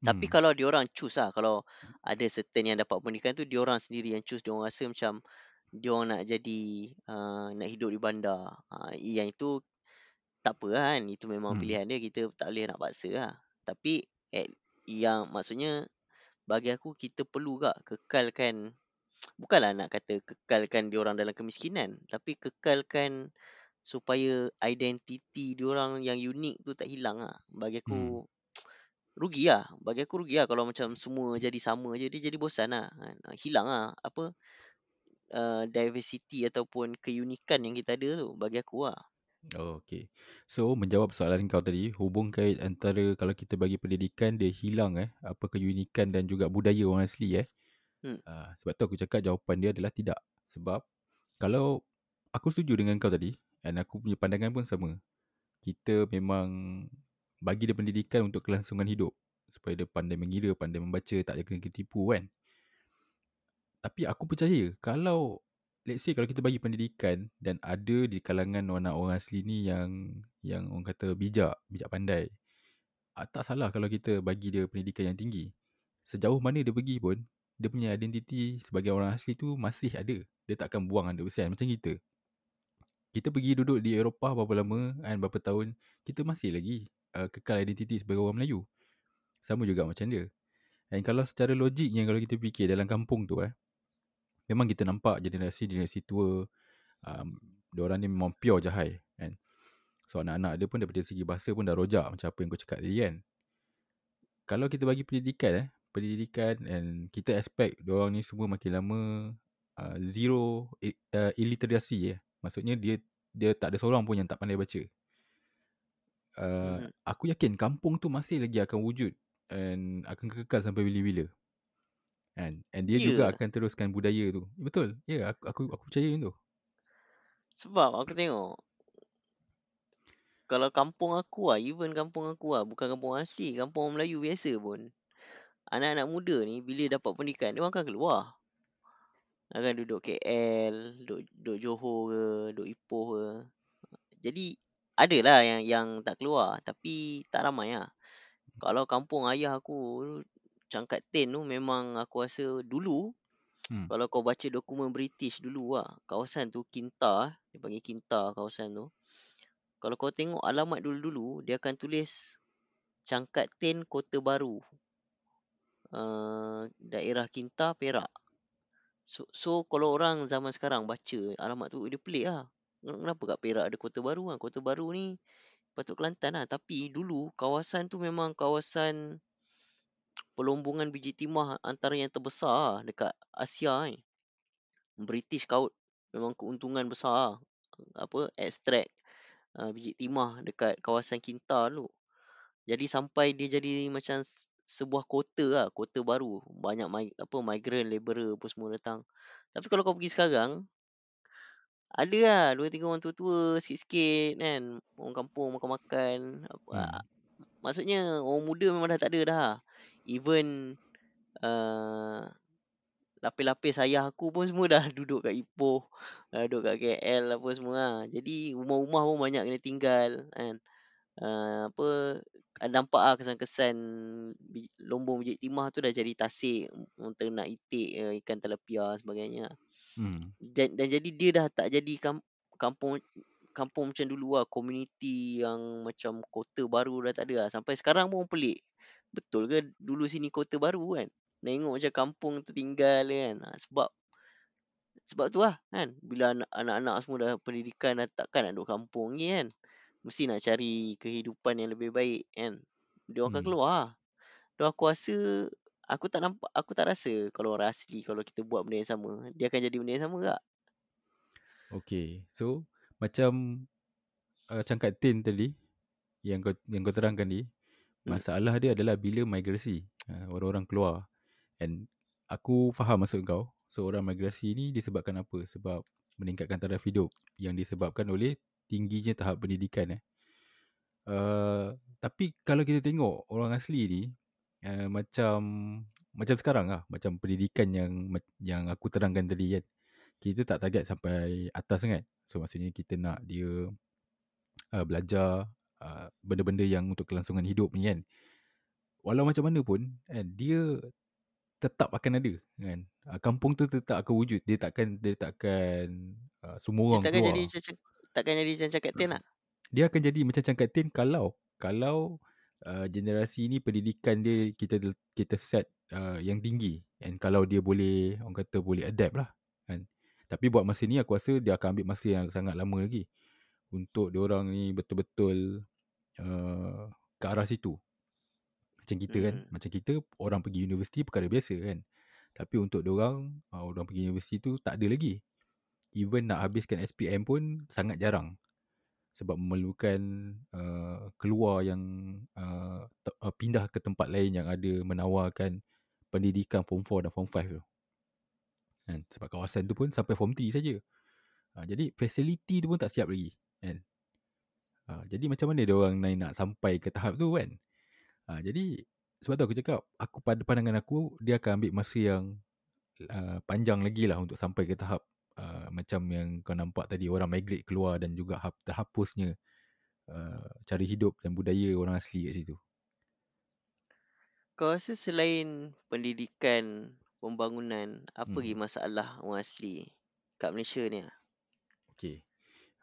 Tapi Hmm. kalau diorang choose lah kalau ada certain yang dapat pendidikan tu diorang sendiri yang choose. Diorang rasa macam diorang nak jadi uh, nak hidup di bandar. Uh, yang itu tak apa lah kan itu memang Hmm. pilihan dia kita tak boleh nak paksa lah. Tapi at, yang maksudnya bagi aku kita perlu gak kekalkan bukanlah nak kata kekalkan diorang dalam kemiskinan tapi kekalkan supaya identiti diorang yang unik tu tak hilang lah. Bagi aku rugi lah. Bagi aku rugi lah kalau macam semua jadi sama je dia jadi bosan lah? Ah, hilang lah apa uh, diversity ataupun keunikan yang kita ada tu bagi aku lah Oh, okay. So, menjawab soalan kau tadi, hubung kait antara kalau kita bagi pendidikan, dia hilang eh, apa keunikan dan juga budaya orang asli eh. Hmm. Uh, sebab tu aku cakap jawapan dia adalah tidak. Sebab, kalau aku setuju dengan kau tadi, dan aku punya pandangan pun sama. Kita memang bagi dia pendidikan untuk kelangsungan hidup. Supaya dia pandai mengira, pandai membaca, tak ada kena tipu kan. Tapi aku percaya, kalau let's say kalau kita bagi pendidikan dan ada di kalangan orang-orang asli ni yang yang orang kata bijak, bijak pandai. Ah, tak salah kalau kita bagi dia pendidikan yang tinggi. Sejauh mana dia pergi pun, dia punya identiti sebagai orang asli tu masih ada. Dia tak akan buang 100% macam kita. Kita pergi duduk di Eropah berapa lama, kan, berapa tahun, kita masih lagi uh, kekal identiti sebagai orang Melayu. Sama juga macam dia. Dan kalau secara logiknya kalau kita fikir dalam kampung tu eh, memang kita nampak generasi-generasi tua um, orang ni memang pure jahai kan. So anak-anak dia pun daripada segi bahasa pun dah rojak macam apa yang kau cakap tadi kan. Kalau kita bagi pendidikan eh, pendidikan and kita expect orang ni semua makin lama uh, zero uh, illiteracy eh. Maksudnya dia dia tak ada seorang pun yang tak pandai baca. Uh, mm-hmm. aku yakin kampung tu masih lagi akan wujud and akan kekal sampai bila-bila. And, and dia yeah. juga akan teruskan budaya tu. Betul. Ya, yeah, aku, aku aku percaya tu. Sebab aku tengok kalau kampung aku lah, even kampung aku lah, bukan kampung asli, kampung orang Melayu biasa pun. Anak-anak muda ni bila dapat pendidikan, dia akan keluar. Akan duduk KL, duduk, duduk Johor ke, duduk Ipoh ke. Jadi adalah yang yang tak keluar tapi tak ramai lah. Kalau kampung ayah aku Cangkat Tin tu memang aku rasa dulu hmm. kalau kau baca dokumen British dulu lah kawasan tu Kinta dia panggil Kinta kawasan tu. Kalau kau tengok alamat dulu-dulu dia akan tulis Cangkat Tin Kota Baru. Uh, daerah Kinta Perak. So, so kalau orang zaman sekarang baca alamat tu dia pelik lah kenapa kat Perak ada Kota Baru kan Kota Baru ni patut Kelantan lah tapi dulu kawasan tu memang kawasan pelombongan biji timah antara yang terbesar lah dekat Asia ni. British kaut memang keuntungan besar lah. apa extract uh, biji timah dekat kawasan Kinta tu. Jadi sampai dia jadi macam sebuah kota lah, kota baru. Banyak apa migrant laborer apa semua datang. Tapi kalau kau pergi sekarang ada lah dua tiga orang tua-tua sikit-sikit kan orang kampung makan-makan hmm. maksudnya orang muda memang dah tak ada dah even uh, lapis-lapis ayah aku pun semua dah duduk kat Ipoh, uh, duduk kat KL apa semua lah. Jadi rumah-rumah pun banyak kena tinggal kan. Uh, apa nampak ah kesan-kesan lombong biji timah tu dah jadi tasik untuk nak itik uh, ikan telepia sebagainya. Hmm. Dan, dan jadi dia dah tak jadi kamp, kampung kampung macam dulu lah. Komuniti yang macam kota baru dah tak ada lah. Sampai sekarang pun pelik. Betul ke dulu sini kota baru kan? Tengok macam kampung tertinggal kan. Ha, sebab sebab tu lah kan. Bila anak- anak-anak semua dah pendidikan dah takkan nak duduk kampung ni kan. Mesti nak cari kehidupan yang lebih baik kan. Dia akan Hmm. keluar lah. Dan aku rasa aku tak nampak aku tak rasa kalau orang asli kalau kita buat benda yang sama dia akan jadi benda yang sama tak? Okay. So, macam uh, cangkat tin tadi yang kau yang kau terangkan ni. Masalah dia adalah bila migrasi. Uh, orang-orang keluar. And aku faham maksud kau. So, orang migrasi ni disebabkan apa? Sebab meningkatkan taraf hidup yang disebabkan oleh tingginya tahap pendidikan eh. Uh, tapi kalau kita tengok orang asli ni uh, macam macam sekarang lah, macam pendidikan yang yang aku terangkan tadi kan. Kita tak target sampai atas sangat. So maksudnya kita nak dia uh, belajar uh, benda-benda yang untuk kelangsungan hidup ni kan. Walau macam mana pun kan dia tetap akan ada kan. Uh, kampung tu tetap akan wujud. Dia takkan dia takkan uh, semua Dia orang takkan keluar. jadi macam takkan jadi macam cakap tin lah. dia akan jadi macam cangkat tin kalau kalau uh, generasi ni pendidikan dia kita kita set uh, yang tinggi and kalau dia boleh orang kata boleh adapt lah kan tapi buat masa ni aku rasa dia akan ambil masa yang sangat lama lagi untuk dia orang ni betul-betul uh, ke arah situ macam kita kan Hmm. macam kita orang pergi universiti perkara biasa kan tapi untuk dia orang uh, orang pergi universiti tu tak ada lagi even nak habiskan SPM pun sangat jarang sebab memerlukan uh, keluar yang uh, uh, pindah ke tempat lain yang ada menawarkan pendidikan form 4 dan form 5 tu. Kan? Sebab kawasan tu pun sampai form 3 saja. Uh, jadi facility tu pun tak siap lagi. Kan? Uh, jadi macam mana dia orang nak, nak sampai ke tahap tu kan? Uh, jadi sebab tu aku cakap, aku pada pandangan aku dia akan ambil masa yang uh, panjang lagi lah untuk sampai ke tahap Uh, macam yang kau nampak tadi orang migrate keluar dan juga hap, terhapusnya uh, cara hidup dan budaya orang asli kat situ. Kau rasa selain pendidikan, pembangunan, apa Hmm. lagi masalah orang asli kat Malaysia ni? Okey.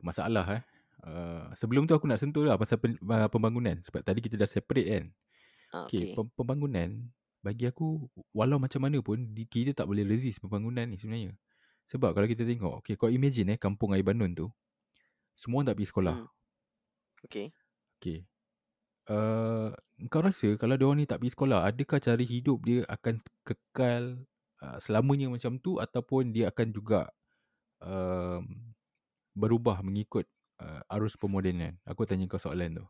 Masalah eh. Uh, sebelum tu aku nak sentuh lah pasal pen, uh, pembangunan sebab tadi kita dah separate kan. Ah, Okey, okay. pem- pembangunan bagi aku walau macam mana pun di, kita tak boleh resist pembangunan ni sebenarnya. Sebab kalau kita tengok, okey kau imagine eh kampung air Banun tu semua orang tak pergi sekolah. Hmm. Okay. Okey. Uh, kau rasa kalau dia ni tak pergi sekolah, adakah cara hidup dia akan kekal uh, selamanya macam tu ataupun dia akan juga um, berubah mengikut uh, arus pemodenan? Aku tanya kau soalan tu.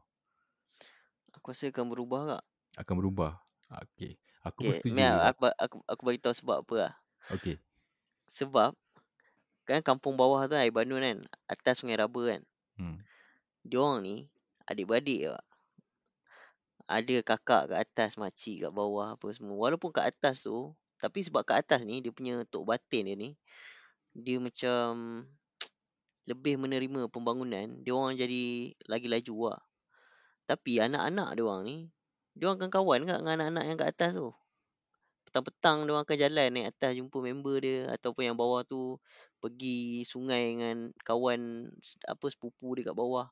Aku rasa akan berubah tak? Akan berubah. Okey. Aku pun Okay. setuju. Mia, aku, aku, aku bagi tahu sebab apa lah. Okey. Sebab kan kampung bawah tu air Banun kan. Atas sungai raba kan. Hmm. Diorang ni adik-beradik tak? Ada kakak kat atas, makcik kat bawah apa semua. Walaupun kat atas tu, tapi sebab kat atas ni dia punya tok batin dia ni, dia macam lebih menerima pembangunan, dia orang jadi lagi laju lah. Tapi anak-anak dia orang ni, dia orang akan kawan kat dengan anak-anak yang kat atas tu. Petang-petang dia orang akan jalan naik atas jumpa member dia ataupun yang bawah tu pergi sungai dengan kawan apa sepupu dia kat bawah.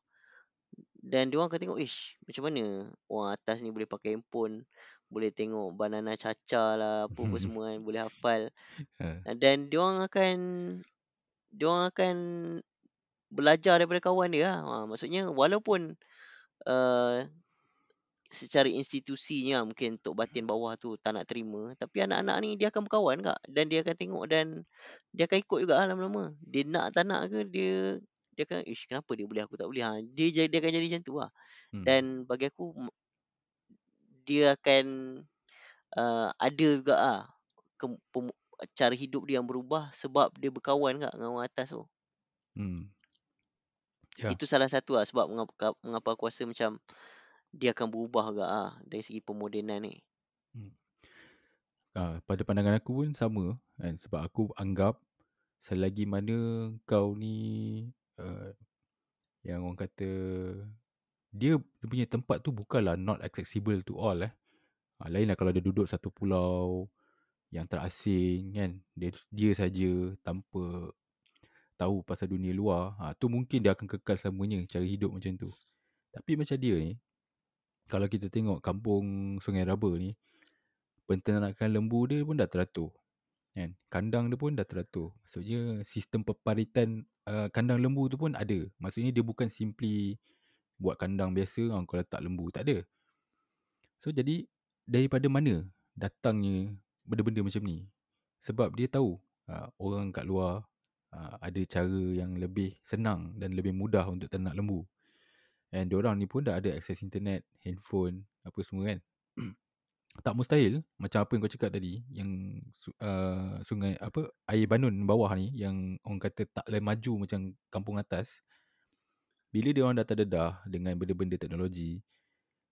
Dan dia orang akan tengok, ish, macam mana orang atas ni boleh pakai handphone, boleh tengok banana caca lah, apa-apa semua kan, boleh hafal. Uh, Dan dia orang akan dia orang akan belajar daripada kawan dia lah. Ha, maksudnya walaupun uh, secara institusinya mungkin Tok Batin bawah tu tak nak terima, tapi anak-anak ni dia akan berkawan kak dan dia akan tengok dan dia akan ikut juga lah lama-lama. Dia nak tak nak ke dia dia akan ish kenapa dia boleh aku tak boleh ha dia dia akan jadi macam tu lah. hmm. Dan bagi aku dia akan uh, ada juga ah ke, pem, cara hidup dia yang berubah sebab dia berkawan kak dengan orang atas tu. Hmm. Ya. Itu salah satu lah sebab mengapa, mengapa aku rasa macam dia akan berubah juga ah dari segi pemodenan ni. Uh, pada pandangan aku pun sama kan sebab aku anggap selagi mana kau ni uh, yang orang kata dia, dia punya tempat tu bukanlah not accessible to all eh. Uh, lain lah kalau dia duduk satu pulau yang terasing kan. Dia dia saja tanpa tahu pasal dunia luar, ha, tu mungkin dia akan kekal selamanya cara hidup macam tu. Tapi macam dia ni, kalau kita tengok kampung Sungai Raba ni, penternakan lembu dia pun dah teratur. Kan? Kandang dia pun dah teratur. Maksudnya sistem peparitan uh, kandang lembu tu pun ada. Maksudnya dia bukan simply buat kandang biasa, ha, kau letak lembu. Tak ada. So jadi daripada mana datangnya benda-benda macam ni? Sebab dia tahu uh, orang kat luar uh, ada cara yang lebih senang dan lebih mudah untuk ternak lembu. And diorang ni pun dah ada akses internet, handphone, apa semua kan. tak mustahil macam apa yang kau cakap tadi yang uh, sungai apa air banun bawah ni yang orang kata tak boleh maju macam kampung atas bila dia orang dah terdedah dengan benda-benda teknologi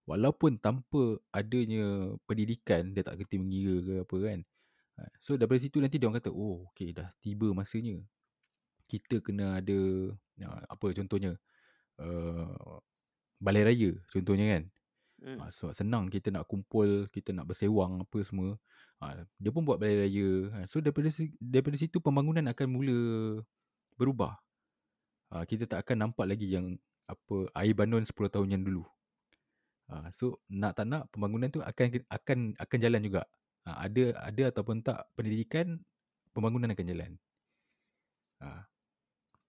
walaupun tanpa adanya pendidikan dia tak kerti mengira ke apa kan ha, so daripada situ nanti dia orang kata oh okey dah tiba masanya kita kena ada uh, apa contohnya uh, balai raya contohnya kan Hmm. Ha, sebab senang kita nak kumpul, kita nak bersewang apa semua. Ha, dia pun buat balai raya. Ha, so daripada daripada situ pembangunan akan mula berubah. Ha, kita tak akan nampak lagi yang apa air banun 10 tahun yang dulu. Ha, so nak tak nak pembangunan tu akan akan akan jalan juga. Ha, ada ada ataupun tak pendidikan pembangunan akan jalan. Ha,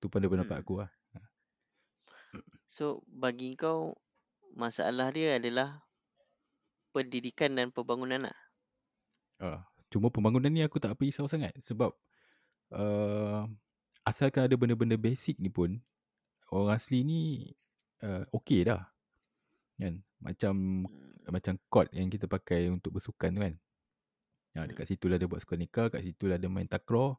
tu pendapat hmm. aku lah. Ha. So bagi kau masalah dia adalah pendidikan dan pembangunan lah. Uh, cuma pembangunan ni aku tak risau sangat sebab uh, asalkan ada benda-benda basic ni pun orang asli ni uh, okey dah. Kan? Macam hmm. macam court yang kita pakai untuk bersukan tu kan. Ya, hmm. dekat situ lah dia buat sukan nikah, kat situ lah dia main takraw.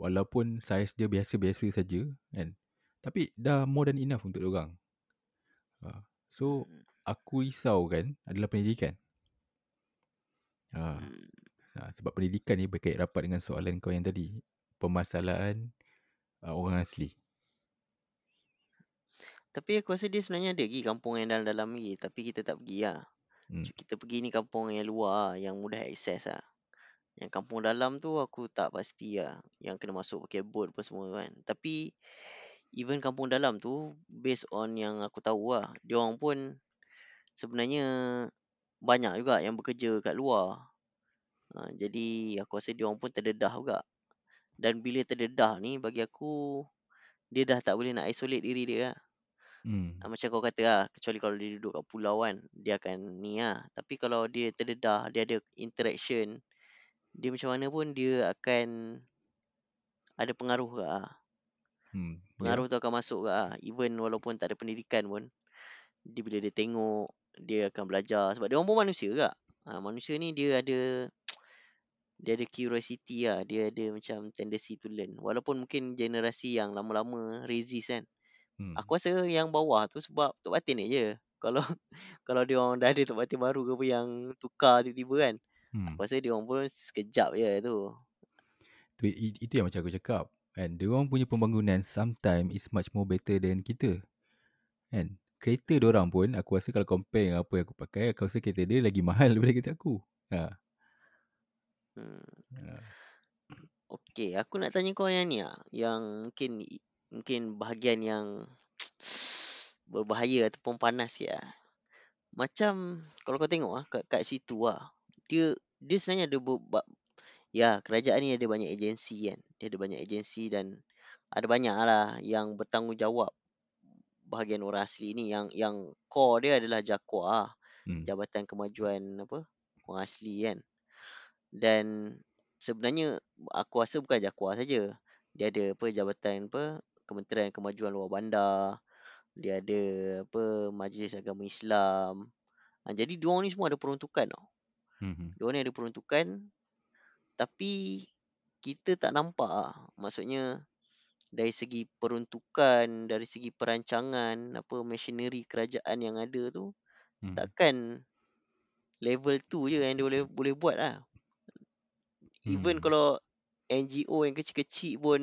Walaupun saiz dia biasa-biasa saja kan. Tapi dah more than enough untuk orang. Uh, So hmm. aku risau kan adalah pendidikan. Hmm. sebab pendidikan ni berkait rapat dengan soalan kau yang tadi. Permasalahan uh, orang asli. Tapi aku rasa dia sebenarnya ada lagi kampung yang dalam-dalam lagi. Tapi kita tak pergi lah. Hmm. Kita pergi ni kampung yang luar yang mudah akses lah. Yang kampung dalam tu aku tak pasti lah. Yang kena masuk pakai boat apa semua kan. Tapi even kampung dalam tu based on yang aku tahu lah dia orang pun sebenarnya banyak juga yang bekerja kat luar ha, jadi aku rasa dia orang pun terdedah juga dan bila terdedah ni bagi aku dia dah tak boleh nak isolate diri dia lah. Hmm. Ha, macam kau kata lah kecuali kalau dia duduk kat pulau kan dia akan ni lah tapi kalau dia terdedah dia ada interaction dia macam mana pun dia akan ada pengaruh lah Hmm, Pengaruh yeah. tu akan masuk ke ah. Even walaupun tak ada pendidikan pun. Dia bila dia tengok, dia akan belajar. Sebab dia orang pun manusia ke. Ha, manusia ni dia ada dia ada curiosity lah. Dia ada macam tendency to learn. Walaupun mungkin generasi yang lama-lama resist kan. Hmm. Aku rasa yang bawah tu sebab Tok Batin ni je. Kalau kalau dia orang dah ada Tok Batin baru ke apa yang tukar tiba-tiba kan. Hmm. Aku rasa dia orang pun sekejap je tu. tu itu yang macam aku cakap. Kan? Dia orang punya pembangunan sometimes is much more better than kita. Kan? Kereta dia orang pun aku rasa kalau compare dengan apa yang aku pakai, aku rasa kereta dia lagi mahal daripada kereta aku. Ha. Hmm. Ha. Okay, aku nak tanya kau yang ni lah. Yang mungkin mungkin bahagian yang berbahaya ataupun panas sikit lah. Macam kalau kau tengok lah kat, kat situ lah. Dia, dia sebenarnya ada Ya, kerajaan ni ada banyak agensi kan. Dia ada banyak agensi dan ada banyak lah yang bertanggungjawab bahagian orang asli ni yang yang core dia adalah JAKWA hmm. Jabatan Kemajuan apa orang asli kan. Dan sebenarnya aku rasa bukan JAKWA saja. Dia ada apa jabatan apa Kementerian Kemajuan Luar Bandar. Dia ada apa Majlis Agama Islam. Ha, jadi dua ni semua ada peruntukan tau. Hmm. Dua ni ada peruntukan tapi kita tak nampak lah. Maksudnya dari segi peruntukan, dari segi perancangan, apa machinery kerajaan yang ada tu, hmm. takkan level tu je yang dia boleh boleh buat lah. Even hmm. kalau NGO yang kecil-kecil pun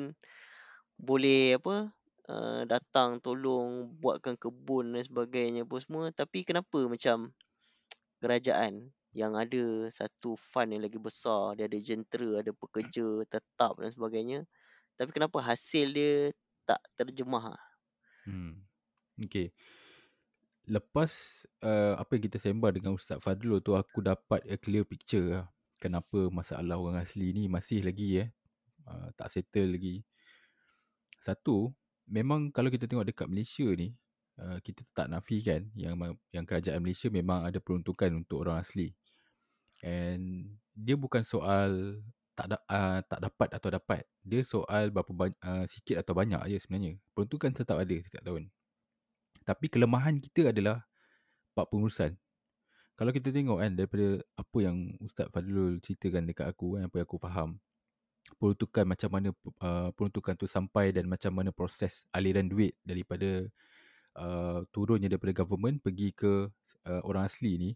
boleh apa uh, datang tolong buatkan kebun dan sebagainya apa semua. Tapi kenapa macam kerajaan yang ada satu fund yang lagi besar, dia ada jentera, ada pekerja tetap dan sebagainya. Tapi kenapa hasil dia tak terjemah? Hmm. Okay. Lepas uh, apa yang kita sembang dengan Ustaz Fadlul tu, aku dapat a clear picture lah. Kenapa masalah orang asli ni masih lagi eh. Uh, tak settle lagi. Satu, memang kalau kita tengok dekat Malaysia ni, uh, kita tak nafikan yang yang kerajaan Malaysia memang ada peruntukan untuk orang asli. And dia bukan soal tak da, uh, tak dapat atau dapat. Dia soal berapa banyak, uh, sikit atau banyak je sebenarnya. Peruntukan tetap ada setiap tahun. Tapi kelemahan kita adalah bab pengurusan. Kalau kita tengok kan daripada apa yang Ustaz Fadlul ceritakan dekat aku kan, apa yang aku faham. Peruntukan macam mana uh, peruntukan tu sampai dan macam mana proses aliran duit daripada uh, turunnya daripada government pergi ke uh, orang asli ni.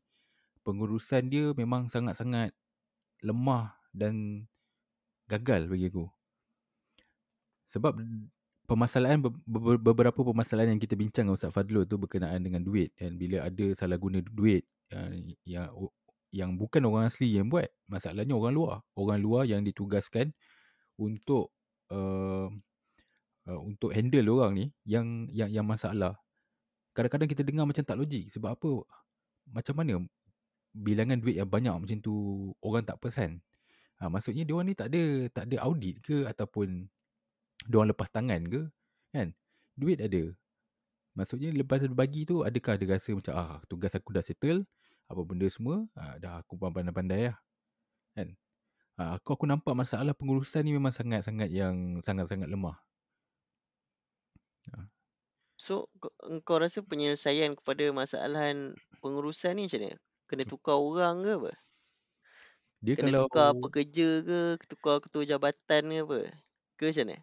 Pengurusan dia memang sangat-sangat lemah dan gagal bagi aku. Sebab permasalahan beberapa permasalahan yang kita bincang dengan Ustaz Fadlul tu berkenaan dengan duit dan bila ada salah guna duit uh, yang yang bukan orang asli yang buat masalahnya orang luar orang luar yang ditugaskan untuk uh, uh, untuk handle orang ni yang yang yang masalah kadang-kadang kita dengar macam tak logik sebab apa macam mana bilangan duit yang banyak macam tu orang tak pesan. Ha, maksudnya dia orang ni tak ada tak ada audit ke ataupun dia lepas tangan ke kan? Duit ada. Maksudnya lepas bagi tu adakah dia rasa macam ah tugas aku dah settle apa benda semua ah, dah aku pandai-pandai lah kan? Ah, aku aku nampak masalah pengurusan ni memang sangat-sangat yang sangat-sangat lemah. Ah. So, kau rasa penyelesaian kepada masalah pengurusan ni macam mana? Kena tukar orang ke apa? Dia Kena kalau... tukar pekerja ke? Tukar ketua jabatan ke apa? Ke macam mana?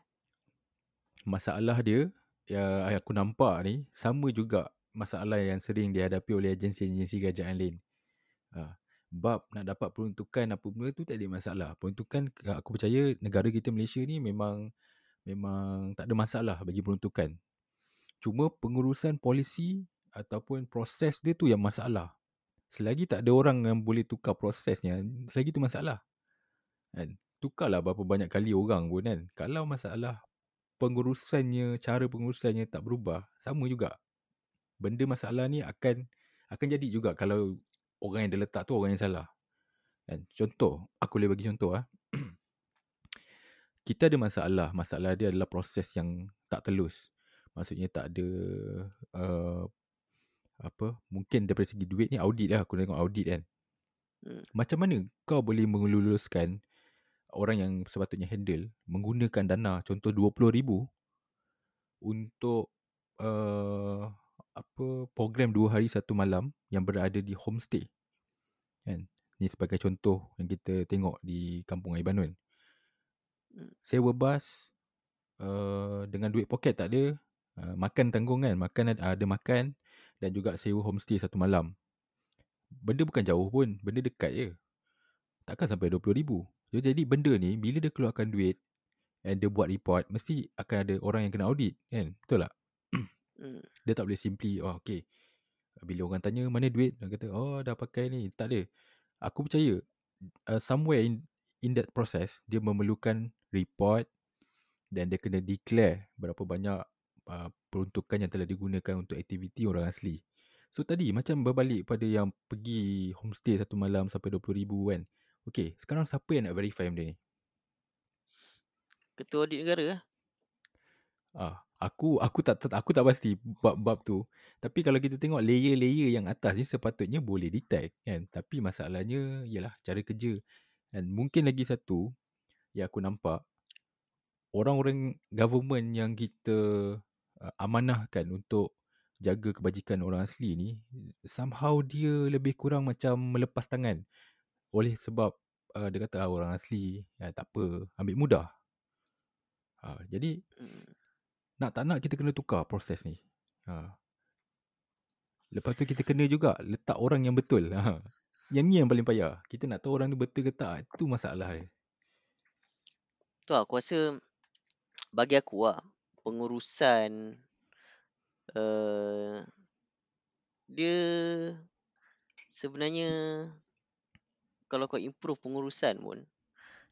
masalah dia yang aku nampak ni sama juga masalah yang sering dihadapi oleh agensi-agensi kerajaan lain. Ha, bab nak dapat peruntukan apa benda tu tak ada masalah. Peruntukan aku percaya negara kita Malaysia ni memang memang tak ada masalah bagi peruntukan. Cuma pengurusan polisi ataupun proses dia tu yang masalah. Selagi tak ada orang yang boleh tukar prosesnya, selagi tu masalah. Kan? Tukarlah berapa banyak kali orang pun kan. Kalau masalah pengurusannya, cara pengurusannya tak berubah, sama juga. Benda masalah ni akan akan jadi juga kalau orang yang dia letak tu orang yang salah. Kan? Contoh, aku boleh bagi contoh ah. Kita ada masalah, masalah dia adalah proses yang tak telus. Maksudnya tak ada uh, apa, mungkin daripada segi duit ni audit lah, aku tengok audit kan. Hmm. Macam mana kau boleh mengeluluskan orang yang sepatutnya handle menggunakan dana contoh 20000 untuk uh, apa program dua hari satu malam yang berada di homestay kan ni sebagai contoh yang kita tengok di kampung Aibanun hmm. sewa bas uh, dengan duit poket tak ada uh, makan tanggung kan makan ada, ada makan dan juga sewa homestay satu malam benda bukan jauh pun benda dekat je takkan sampai 20000 jadi benda ni bila dia keluarkan duit and dia buat report mesti akan ada orang yang kena audit kan? Betul tak? Hmm. dia tak boleh simply oh okay. Bila orang tanya mana duit dia kata oh dah pakai ni. Tak ada. Aku percaya uh, somewhere in in that process dia memerlukan report dan dia kena declare berapa banyak uh, peruntukan yang telah digunakan untuk aktiviti orang asli. So tadi macam berbalik pada yang pergi homestay satu malam sampai 20,000 kan. Okay, sekarang siapa yang nak verify benda ni? Ketua audit negara lah. Ah, aku aku tak, tak aku tak pasti bab-bab tu. Tapi kalau kita tengok layer-layer yang atas ni sepatutnya boleh detect kan. Tapi masalahnya ialah cara kerja. Dan mungkin lagi satu yang aku nampak orang-orang government yang kita uh, amanahkan untuk jaga kebajikan orang asli ni somehow dia lebih kurang macam melepas tangan oleh sebab uh, dia kata ah, orang asli ya, tak apa ambil mudah uh, jadi hmm. nak tak nak kita kena tukar proses ni uh. lepas tu kita kena juga letak orang yang betul uh. yang ni yang paling payah kita nak tahu orang ni betul ke tak itu masalah dia tu aku rasa bagi aku lah pengurusan uh, dia sebenarnya kalau kau improve pengurusan pun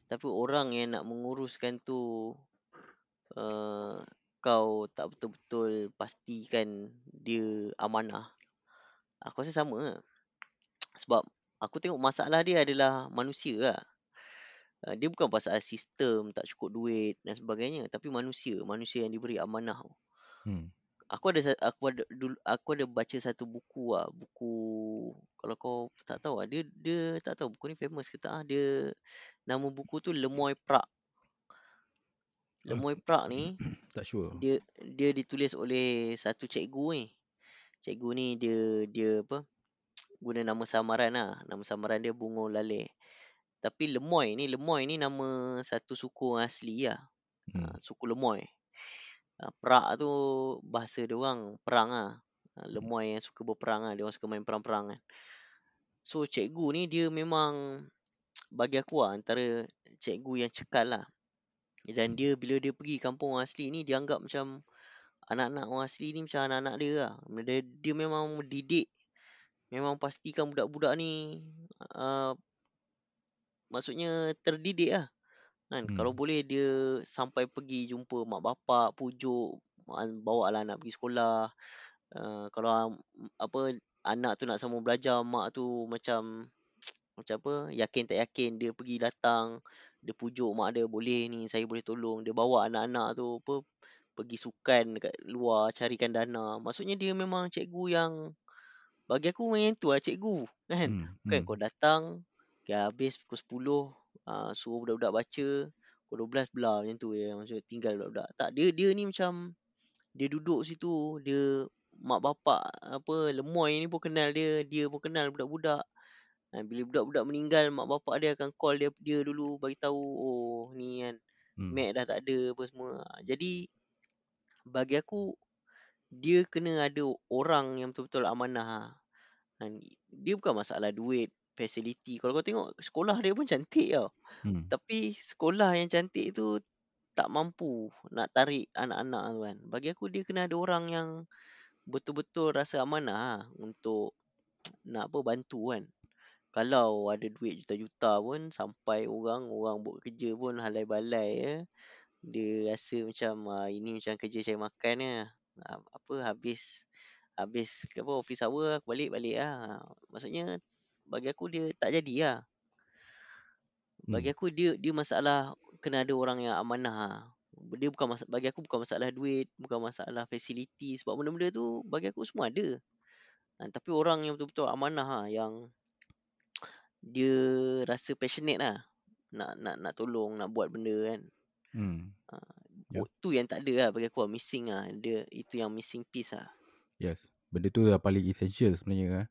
tapi orang yang nak menguruskan tu uh, kau tak betul-betul pastikan dia amanah. Aku rasa sama lah. Sebab aku tengok masalah dia adalah manusia lah. Uh, dia bukan pasal sistem tak cukup duit dan sebagainya tapi manusia, manusia yang diberi amanah. Hmm. Aku ada sa- aku ada dulu aku ada baca satu buku ah, buku kalau kau tak tahu ah, dia dia tak tahu buku ni famous ke tak ah. Dia nama buku tu Lemoy Prak. Lemoy Prak ni Tak sure. dia dia ditulis oleh satu cikgu ni. Cikgu ni dia dia apa? Guna nama samaran lah. Nama samaran dia Bungo Lale. Tapi Lemoy ni, Lemoy ni nama satu suku asli lah. Hmm. Ha, suku Lemoy. Ha, Perak tu bahasa dia orang perang lah. Ha, Lemoy yang suka berperang lah. Dia orang suka main perang-perang kan. So cikgu ni dia memang bagi aku lah antara cikgu yang cekal lah. Dan dia bila dia pergi kampung orang asli ni dia anggap macam anak-anak orang asli ni macam anak-anak dia lah. Dia, dia memang mendidik. Memang pastikan budak-budak ni uh, maksudnya terdidik lah. Kan? Hmm. Kalau boleh dia sampai pergi jumpa mak bapak, pujuk, bawa lah anak pergi sekolah. Uh, kalau apa anak tu nak sama belajar, mak tu macam macam apa, yakin tak yakin dia pergi datang, dia pujuk mak dia, boleh ni saya boleh tolong. Dia bawa anak-anak tu apa pergi sukan dekat luar carikan dana. Maksudnya dia memang cikgu yang bagi aku macam tu lah cikgu kan. Hmm. Kan Hmm. kau datang okay, habis pukul 10 uh, suruh budak-budak baca pukul 12 belah macam tu je maksud tinggal budak-budak. Tak dia dia ni macam dia duduk situ dia mak bapak apa lemoy ni pun kenal dia, dia pun kenal budak-budak. Ha, bila budak-budak meninggal mak bapak dia akan call dia dia dulu bagi tahu oh ni kan Hmm. Mac dah tak ada apa semua. Ha, Jadi bagi aku dia kena ada orang yang betul-betul amanah. ha. Han, dia bukan masalah duit, facility. Kalau kau tengok sekolah dia pun cantik tau. Hmm. Tapi sekolah yang cantik tu tak mampu nak tarik anak-anak tu kan. Bagi aku dia kena ada orang yang betul-betul rasa amanah lah untuk nak apa bantu kan. Kalau ada duit juta-juta pun sampai orang orang buat kerja pun halai balai ya. Dia rasa macam ah, ini macam kerja cari makan ya. Ah, apa habis habis apa office hour aku balik balik lah. Maksudnya bagi aku dia tak jadi lah. Bagi Hmm. aku dia dia masalah kena ada orang yang amanah lah. Dia bukan masa, bagi aku bukan masalah duit, bukan masalah facility sebab benda-benda tu bagi aku semua ada. Ha, tapi orang yang betul-betul amanah lah yang dia rasa passionate lah nak nak nak tolong, nak buat benda kan. Hmm. Oh, tu yang tak ada lah bagi aku lah, missing lah. Dia itu yang missing piece lah. Yes. Benda tu yang paling essential sebenarnya.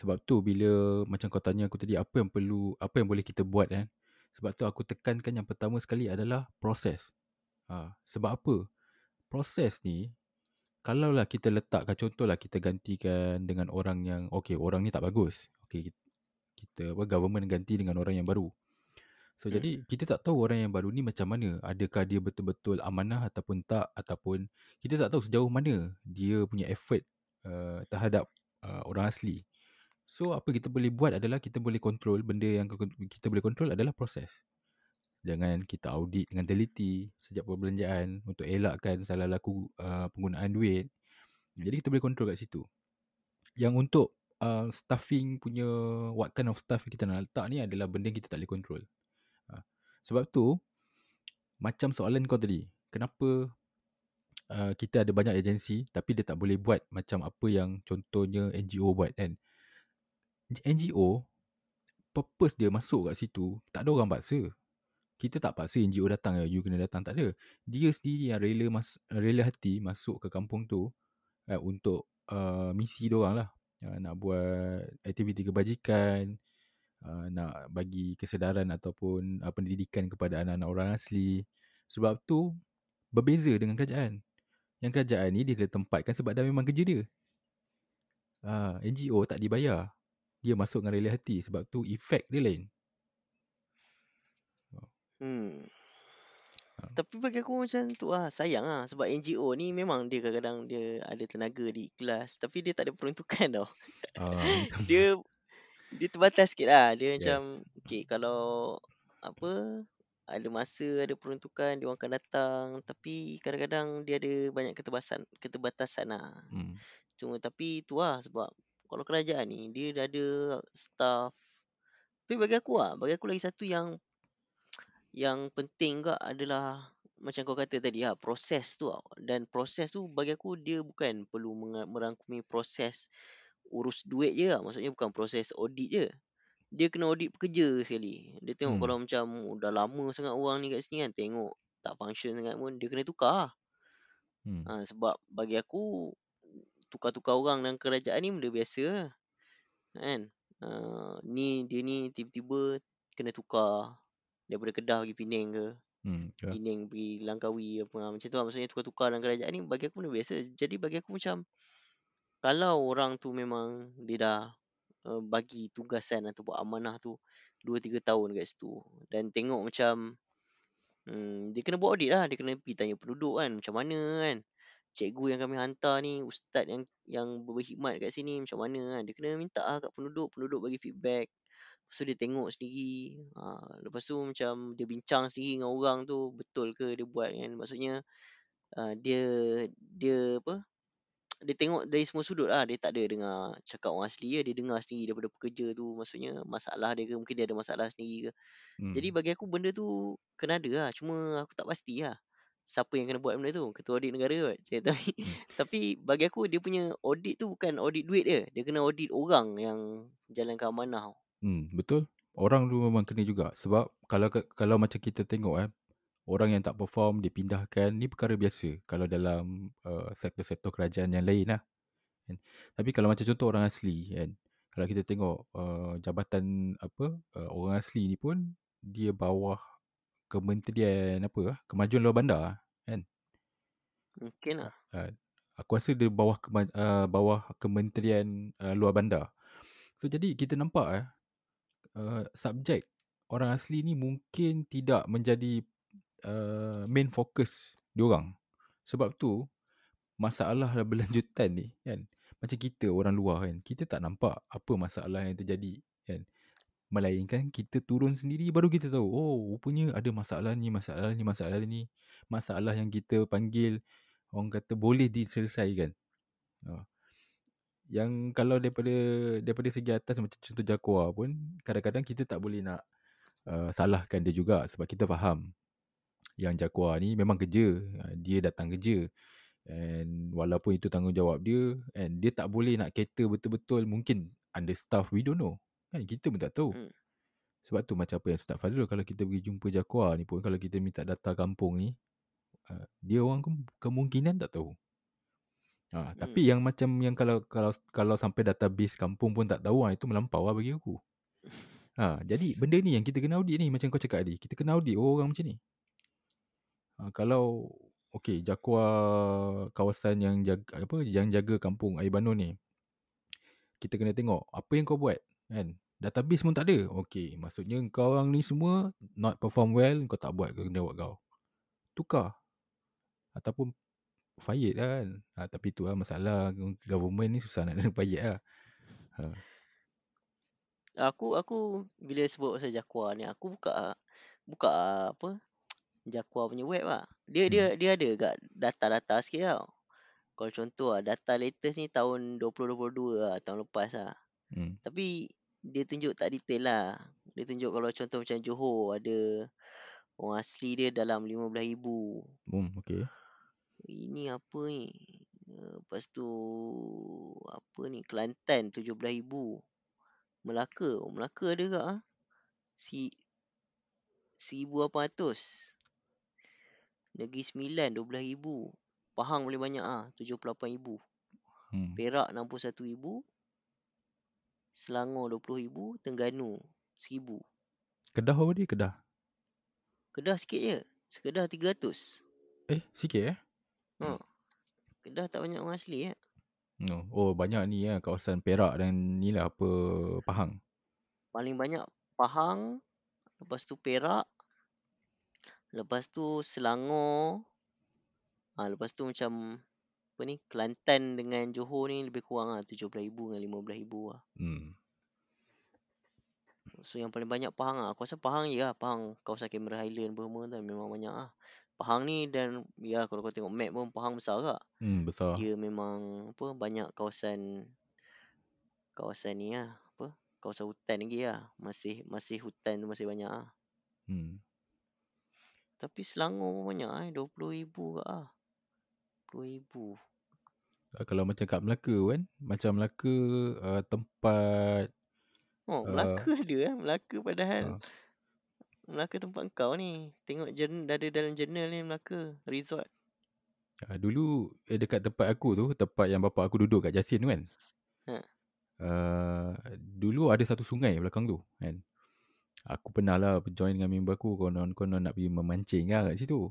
Sebab tu bila macam kau tanya aku tadi apa yang perlu, apa yang boleh kita buat kan. Sebab tu aku tekankan yang pertama sekali adalah proses. Ha, sebab apa? Proses ni kalaulah kita letakkan contohlah kita gantikan dengan orang yang okey orang ni tak bagus. Okey kita apa government ganti dengan orang yang baru. So Hmm. jadi kita tak tahu orang yang baru ni macam mana. Adakah dia betul-betul amanah ataupun tak ataupun kita tak tahu sejauh mana dia punya effort uh, terhadap uh, orang asli. So apa kita boleh buat adalah kita boleh control benda yang kita boleh control adalah proses. Jangan kita audit dengan teliti sejak perbelanjaan untuk elakkan salah laku uh, penggunaan duit. Jadi kita boleh control kat situ. Yang untuk uh, staffing punya what kind of staff kita nak letak ni adalah benda yang kita tak boleh control. Uh, sebab tu macam soalan kau tadi, kenapa uh, kita ada banyak agensi tapi dia tak boleh buat macam apa yang contohnya NGO buat kan. NGO purpose dia masuk kat situ tak ada orang paksa. Kita tak paksa NGO datang ya, you kena datang tak ada. Dia sendiri yang rela mas, rela hati masuk ke kampung tu uh, untuk uh, misi dia lah. Uh, nak buat aktiviti kebajikan, uh, nak bagi kesedaran ataupun uh, pendidikan kepada anak-anak orang asli. Sebab tu berbeza dengan kerajaan. Yang kerajaan ni dia tempatkan sebab dah memang kerja dia. Uh, NGO tak dibayar. Dia masuk dengan rela hati sebab tu efek dia lain. Hmm. Ha. Tapi bagi aku macam tu lah. Sayang lah. Sebab NGO ni memang dia kadang-kadang dia ada tenaga di kelas. Tapi dia tak ada peruntukan tau. Uh, dia dia terbatas sikit lah. Dia Yes. macam okay kalau apa ada masa, ada peruntukan dia akan datang tapi kadang-kadang dia ada banyak keterbatasan keterbatasan lah. Hmm. Cuma tapi tu lah sebab kalau kerajaan ni dia dah ada staff. Tapi bagi aku lah, bagi aku lagi satu yang yang penting juga adalah macam kau kata tadi lah, proses tu tau. Dan proses tu bagi aku dia bukan perlu merangkumi proses urus duit je lah. Maksudnya bukan proses audit je. Dia kena audit pekerja sekali. Dia tengok Hmm. kalau macam oh, dah lama sangat orang ni kat sini kan. Tengok tak function sangat pun dia kena tukar lah. Hmm. Ha, sebab bagi aku tukar-tukar orang dalam kerajaan ni benda biasa lah. Kan? Uh, ni dia ni tiba-tiba kena tukar daripada Kedah pergi Penang ke. Hmm. Ya. Penang pergi Langkawi apa lah. macam tu lah. Maksudnya tukar-tukar dalam kerajaan ni bagi aku benda biasa. Jadi bagi aku macam kalau orang tu memang dia dah uh, bagi tugasan atau buat amanah tu 2-3 tahun kat situ dan tengok macam hmm, dia kena buat audit lah. Dia kena pergi tanya penduduk kan macam mana kan. Cikgu yang kami hantar ni, ustaz yang yang berkhidmat kat sini macam mana kan. Dia kena minta lah kat penduduk, penduduk bagi feedback. Lepas tu dia tengok sendiri. Ha, lepas tu macam dia bincang sendiri dengan orang tu betul ke dia buat kan. Maksudnya uh, dia dia apa? Dia tengok dari semua sudut lah. Dia tak ada dengar cakap orang asli je. Dia dengar sendiri daripada pekerja tu. Maksudnya masalah dia ke. Mungkin dia ada masalah sendiri ke. Hmm. Jadi bagi aku benda tu kena ada lah. Cuma aku tak pasti lah. Siapa yang kena buat benda tu. Ketua audit negara kot. Cik, Tapi, tapi bagi aku dia punya audit tu bukan audit duit dia. Dia kena audit orang yang jalankan amanah. Hmm, betul. Orang tu memang kena juga. Sebab kalau kalau macam kita tengok eh, orang yang tak perform dipindahkan, ni perkara biasa kalau dalam uh, sektor-sektor kerajaan yang lain lah. Kan? Tapi kalau macam contoh orang asli kan, kalau kita tengok uh, jabatan apa uh, orang asli ni pun dia bawah kementerian apa ah, kemajuan luar bandar kan. Mungkin lah. Uh, aku rasa dia bawah kema- uh, bawah kementerian uh, luar bandar. So jadi kita nampak eh uh, subjek orang asli ni mungkin tidak menjadi uh, main fokus diorang. Sebab tu masalah berlanjutan ni kan macam kita orang luar kan kita tak nampak apa masalah yang terjadi melainkan kita turun sendiri baru kita tahu oh rupanya ada masalah ni masalah ni masalah ni masalah yang kita panggil orang kata boleh diselesaikan. Uh, yang kalau daripada daripada segi atas macam contoh Jakwa pun kadang-kadang kita tak boleh nak uh, salahkan dia juga sebab kita faham yang Jakwa ni memang kerja uh, dia datang kerja. And walaupun itu tanggungjawab dia and dia tak boleh nak cater betul-betul mungkin understaff we don't know kan kita pun tak tahu Hmm. sebab tu macam apa yang Ustaz Fadlul kalau kita pergi jumpa Jakwa ni pun kalau kita minta data kampung ni uh, dia orang ke- kemungkinan tak tahu Ha, tapi yang macam yang kalau kalau kalau sampai database kampung pun tak tahu ha, itu melampau lah bagi aku. Ha, jadi benda ni yang kita kena audit ni macam kau cakap tadi. Kita kena audit oh, orang macam ni. Ha, kalau okey Jakwa kawasan yang jaga apa yang jaga kampung Air Banu ni. Kita kena tengok apa yang kau buat kan. Database pun tak ada. Okey, maksudnya kau orang ni semua not perform well, kau tak buat tanggungjawab kau. Tukar. Ataupun fired lah kan. Ha, tapi tu lah masalah government ni susah nak kena fired lah. Ha. Aku aku bila sebut pasal Jakwa ni aku buka buka apa Jakwa punya web lah. Dia Hmm. dia dia ada kat data-data sikit tau. Kalau contoh lah data latest ni tahun 2022 lah tahun lepas lah. Hmm. Tapi dia tunjuk tak detail lah. Dia tunjuk kalau contoh macam Johor ada orang asli dia dalam 15,000. Hmm, okay. Ini apa ni? Eh, Lepas tu apa ni? Kelantan 17,000. Melaka, oh, Melaka ada ke ah? Si 1800. Negeri Sembilan 12,000. Pahang boleh banyak ah 78,000. Hmm. Perak 61,000. Selangor 20,000, Terengganu 1,000. Kedah apa dia? Kedah. Kedah sikit je. Sekedah 300. Eh, sikit eh? Ha. Kedah tak banyak orang asli eh. No. Oh, banyak ni ya kawasan Perak dan ni lah apa Pahang. Paling banyak Pahang, lepas tu Perak, lepas tu Selangor, ha, lepas tu macam apa ni Kelantan dengan Johor ni lebih kurang lah 17,000 dengan 15,000 lah. Hmm. So yang paling banyak Pahang lah. Aku rasa Pahang je lah. Pahang kawasan Cameron Highland apa tu memang banyak lah. Pahang ni dan ya kalau kau tengok map pun Pahang besar tak? Hmm, besar. Dia memang apa banyak kawasan kawasan ni lah. Apa? Kawasan hutan lagi lah. Masih masih hutan tu masih banyak lah. Hmm. Tapi Selangor pun banyak eh. 20 ribu ke lah. 20 ribu. Uh, kalau macam kat Melaka kan, macam Melaka uh, tempat Oh, Uh, Melaka ada eh. Melaka padahal. uh, Melaka tempat kau ni. Tengok dah ada dalam jurnal ni Melaka. Resort. uh, dulu eh, dekat tempat aku tu, tempat yang bapak aku duduk kat Jasin tu kan. Ha. Uh, dulu ada satu sungai belakang tu kan. Aku pernah lah join dengan member aku konon-konon nak pergi memancing lah kat situ.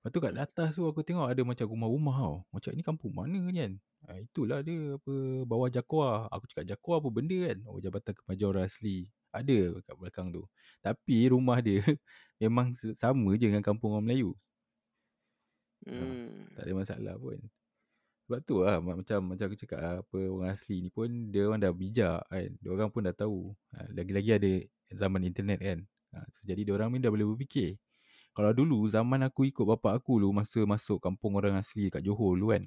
Lepas tu kat atas tu aku tengok ada macam rumah-rumah tau. Macam ni kampung mana ni kan? Ha, itulah dia apa bawah Jakwa. Aku cakap Jakwa apa benda kan? Oh Jabatan Kemajuan Asli. Ada kat belakang tu. Tapi rumah dia memang sama je dengan kampung orang Melayu. Hmm. Tak ada masalah pun. Sebab tu lah ma- macam macam aku cakap lah, apa orang asli ni pun dia orang dah bijak kan. Dia orang pun dah tahu. Ha, lagi-lagi ada zaman internet kan. Ha, so, jadi dia orang ni dah boleh berfikir. Kalau dulu zaman aku ikut bapak aku dulu masa masuk kampung orang asli kat Johor dulu kan.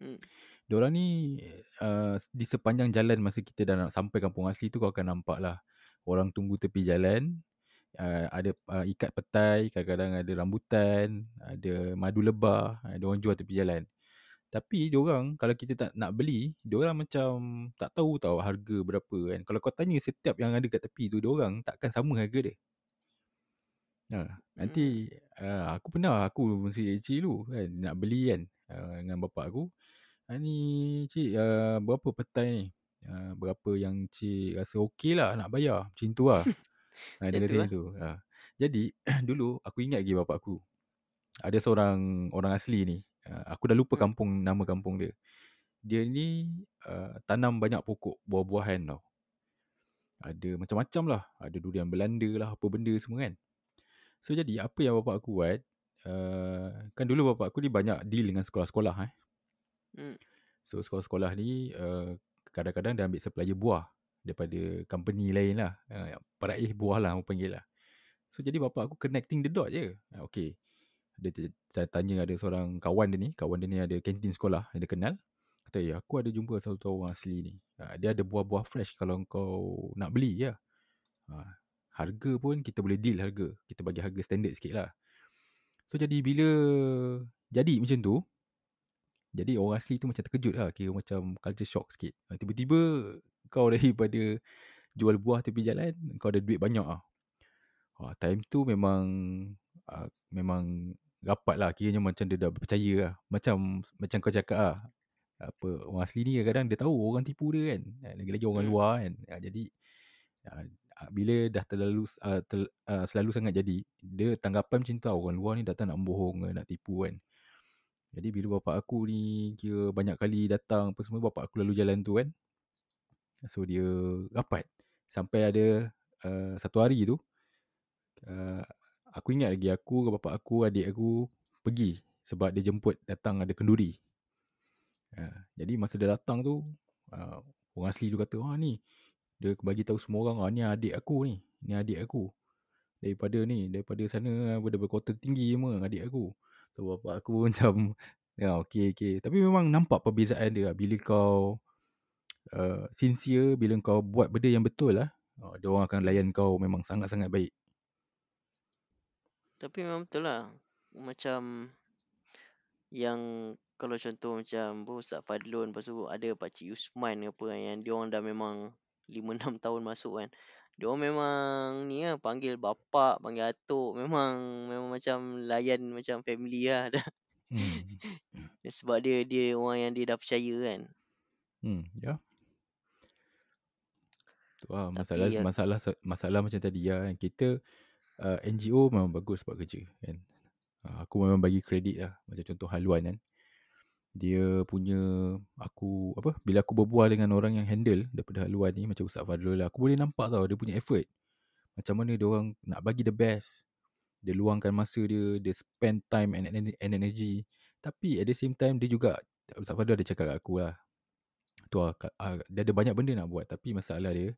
Hmm. Diorang ni uh, di sepanjang jalan masa kita dah nak sampai kampung asli tu kau akan nampak lah. Orang tunggu tepi jalan. Uh, ada uh, ikat petai, kadang-kadang ada rambutan, ada madu lebah, uh, diorang jual tepi jalan. Tapi diorang kalau kita tak nak beli, diorang macam tak tahu tahu harga berapa kan. Kalau kau tanya setiap yang ada kat tepi tu, diorang takkan sama harga dia. Ha, nanti uh, aku pernah aku masih kecil dulu kan nak beli kan uh, dengan bapak aku. Ha, ni cik uh, berapa petai ni? Uh, berapa yang cik rasa okey lah nak bayar. Macam tu lah. Ha, dia kata tu macam tu. Ha. Jadi dulu aku ingat lagi bapak aku. Ada seorang orang asli ni. Uh, aku dah lupa Hmm. kampung nama kampung dia. Dia ni uh, tanam banyak pokok buah-buahan tau. Ada macam-macam lah. Ada durian Belanda lah apa benda semua kan. So jadi apa yang bapak aku buat uh, kan dulu bapak aku ni banyak deal dengan sekolah-sekolah eh. Hmm. So sekolah-sekolah ni uh, kadang-kadang dia ambil supplier buah daripada company lain lah. Uh, peraih buah lah orang panggil lah. So jadi bapak aku connecting the dot je. Uh, okay. Dia, saya tanya ada seorang kawan dia ni. Kawan dia ni ada kantin sekolah dia kenal. Kata ya aku ada jumpa satu orang asli ni. Uh, dia ada buah-buah fresh kalau kau nak beli ya. Uh, harga pun kita boleh deal harga. Kita bagi harga standard sikit lah. So jadi bila jadi macam tu, jadi orang asli tu macam terkejut lah. Kira macam culture shock sikit. Ha, Tiba-tiba kau daripada jual buah tepi jalan, kau ada duit banyak lah. Ha, time tu memang uh, memang rapat lah. Kiranya macam dia dah percaya lah. Macam macam kau cakap lah. Apa, orang asli ni kadang-kadang dia tahu orang tipu dia kan. Lagi-lagi orang Hmm. luar kan. Jadi bila dah terlalu uh, ter, uh, selalu sangat jadi, dia tanggapan macam tu. Orang luar ni datang nak bohong ke, nak tipu kan. Jadi bila bapak aku ni kira banyak kali datang apa semua bapak aku lalu jalan tu kan. So dia rapat. Sampai ada uh, satu hari tu uh, aku ingat lagi aku, bapak aku, adik aku pergi sebab dia jemput datang ada kenduri. Uh, jadi masa dia datang tu uh, orang asli tu kata, "Ah ni dia bagi tahu semua orang, ah ni adik aku ni. Ni adik aku." Daripada ni, daripada sana daripada berkota tinggi semua adik aku. So bapak aku macam ya okey okey. Tapi memang nampak perbezaan dia lah. bila kau uh, sincere, bila kau buat benda yang betul lah, uh, dia orang akan layan kau memang sangat-sangat baik. Tapi memang betul lah. Macam yang kalau contoh macam apa, Ustaz Fadlun lepas tu ada Pakcik Usman ke apa yang dia orang dah memang 5-6 tahun masuk kan. Dia memang ni lah panggil bapak, panggil atuk. Memang memang macam layan macam family lah dah. Hmm. Sebab dia dia orang yang dia dah percaya kan. Hmm, ya. Tu lah masalah ya- masalah masalah macam tadi ya kan. Kita uh, NGO memang bagus buat kerja kan. Uh, aku memang bagi kredit lah macam contoh haluan kan. Dia punya aku apa bila aku berbual dengan orang yang handle daripada haluan ni macam Ustaz Fadlul lah, aku boleh nampak tau dia punya effort. Macam mana dia orang nak bagi the best. Dia luangkan masa dia, dia spend time and, and, and energy. Tapi at the same time dia juga Ustaz Fadlul ada cakap kat aku lah. Tu lah, ah, dia ada banyak benda nak buat tapi masalah dia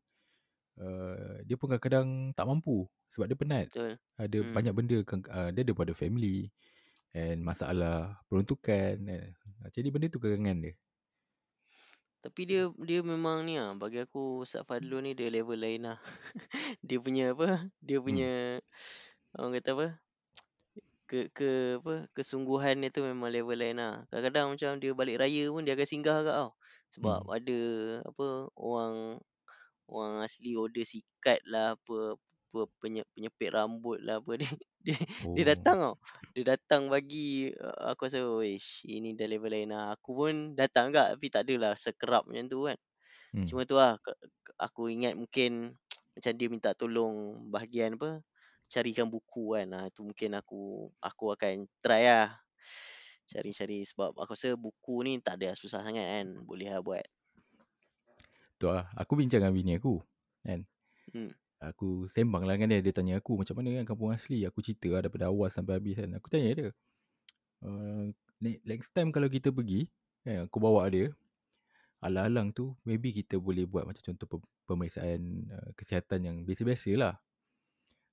uh, dia pun kadang-kadang tak mampu sebab dia penat. Betul. Ada Hmm. banyak benda uh, dia ada pada family and masalah peruntukan kan. Jadi benda tu kekangan dia. Tapi dia dia memang ni ah bagi aku Ustaz Fadlul ni dia level lain lah. dia punya apa? Dia Hmm. punya orang kata apa? Ke ke apa? Kesungguhan dia tu memang level lain lah. Kadang-kadang macam dia balik raya pun dia akan singgah agak tau. Sebab Hmm. ada apa orang orang asli order sikat lah apa apa penye, penyepit rambut lah apa dia dia, Oh. dia datang tau. Dia datang bagi uh, aku rasa wish ini dah level lain lah. Aku pun datang agak tapi tak adalah sekerap macam tu kan. Hmm. Cuma tu lah aku ingat mungkin macam dia minta tolong bahagian apa carikan buku kan. Ha, tu mungkin aku aku akan try lah cari-cari sebab aku rasa buku ni tak ada susah sangat kan. Boleh lah buat. Tu lah. Aku bincang dengan bini aku. Kan. Hmm. Aku sembang lah dengan dia. Dia tanya aku macam mana kan kampung asli. Aku cerita lah daripada awal sampai habis kan. Aku tanya dia. Uh, next time kalau kita pergi. Kan, aku bawa dia. Alang-alang tu. Maybe kita boleh buat macam contoh pe- pemeriksaan uh, kesihatan yang biasa-biasa lah.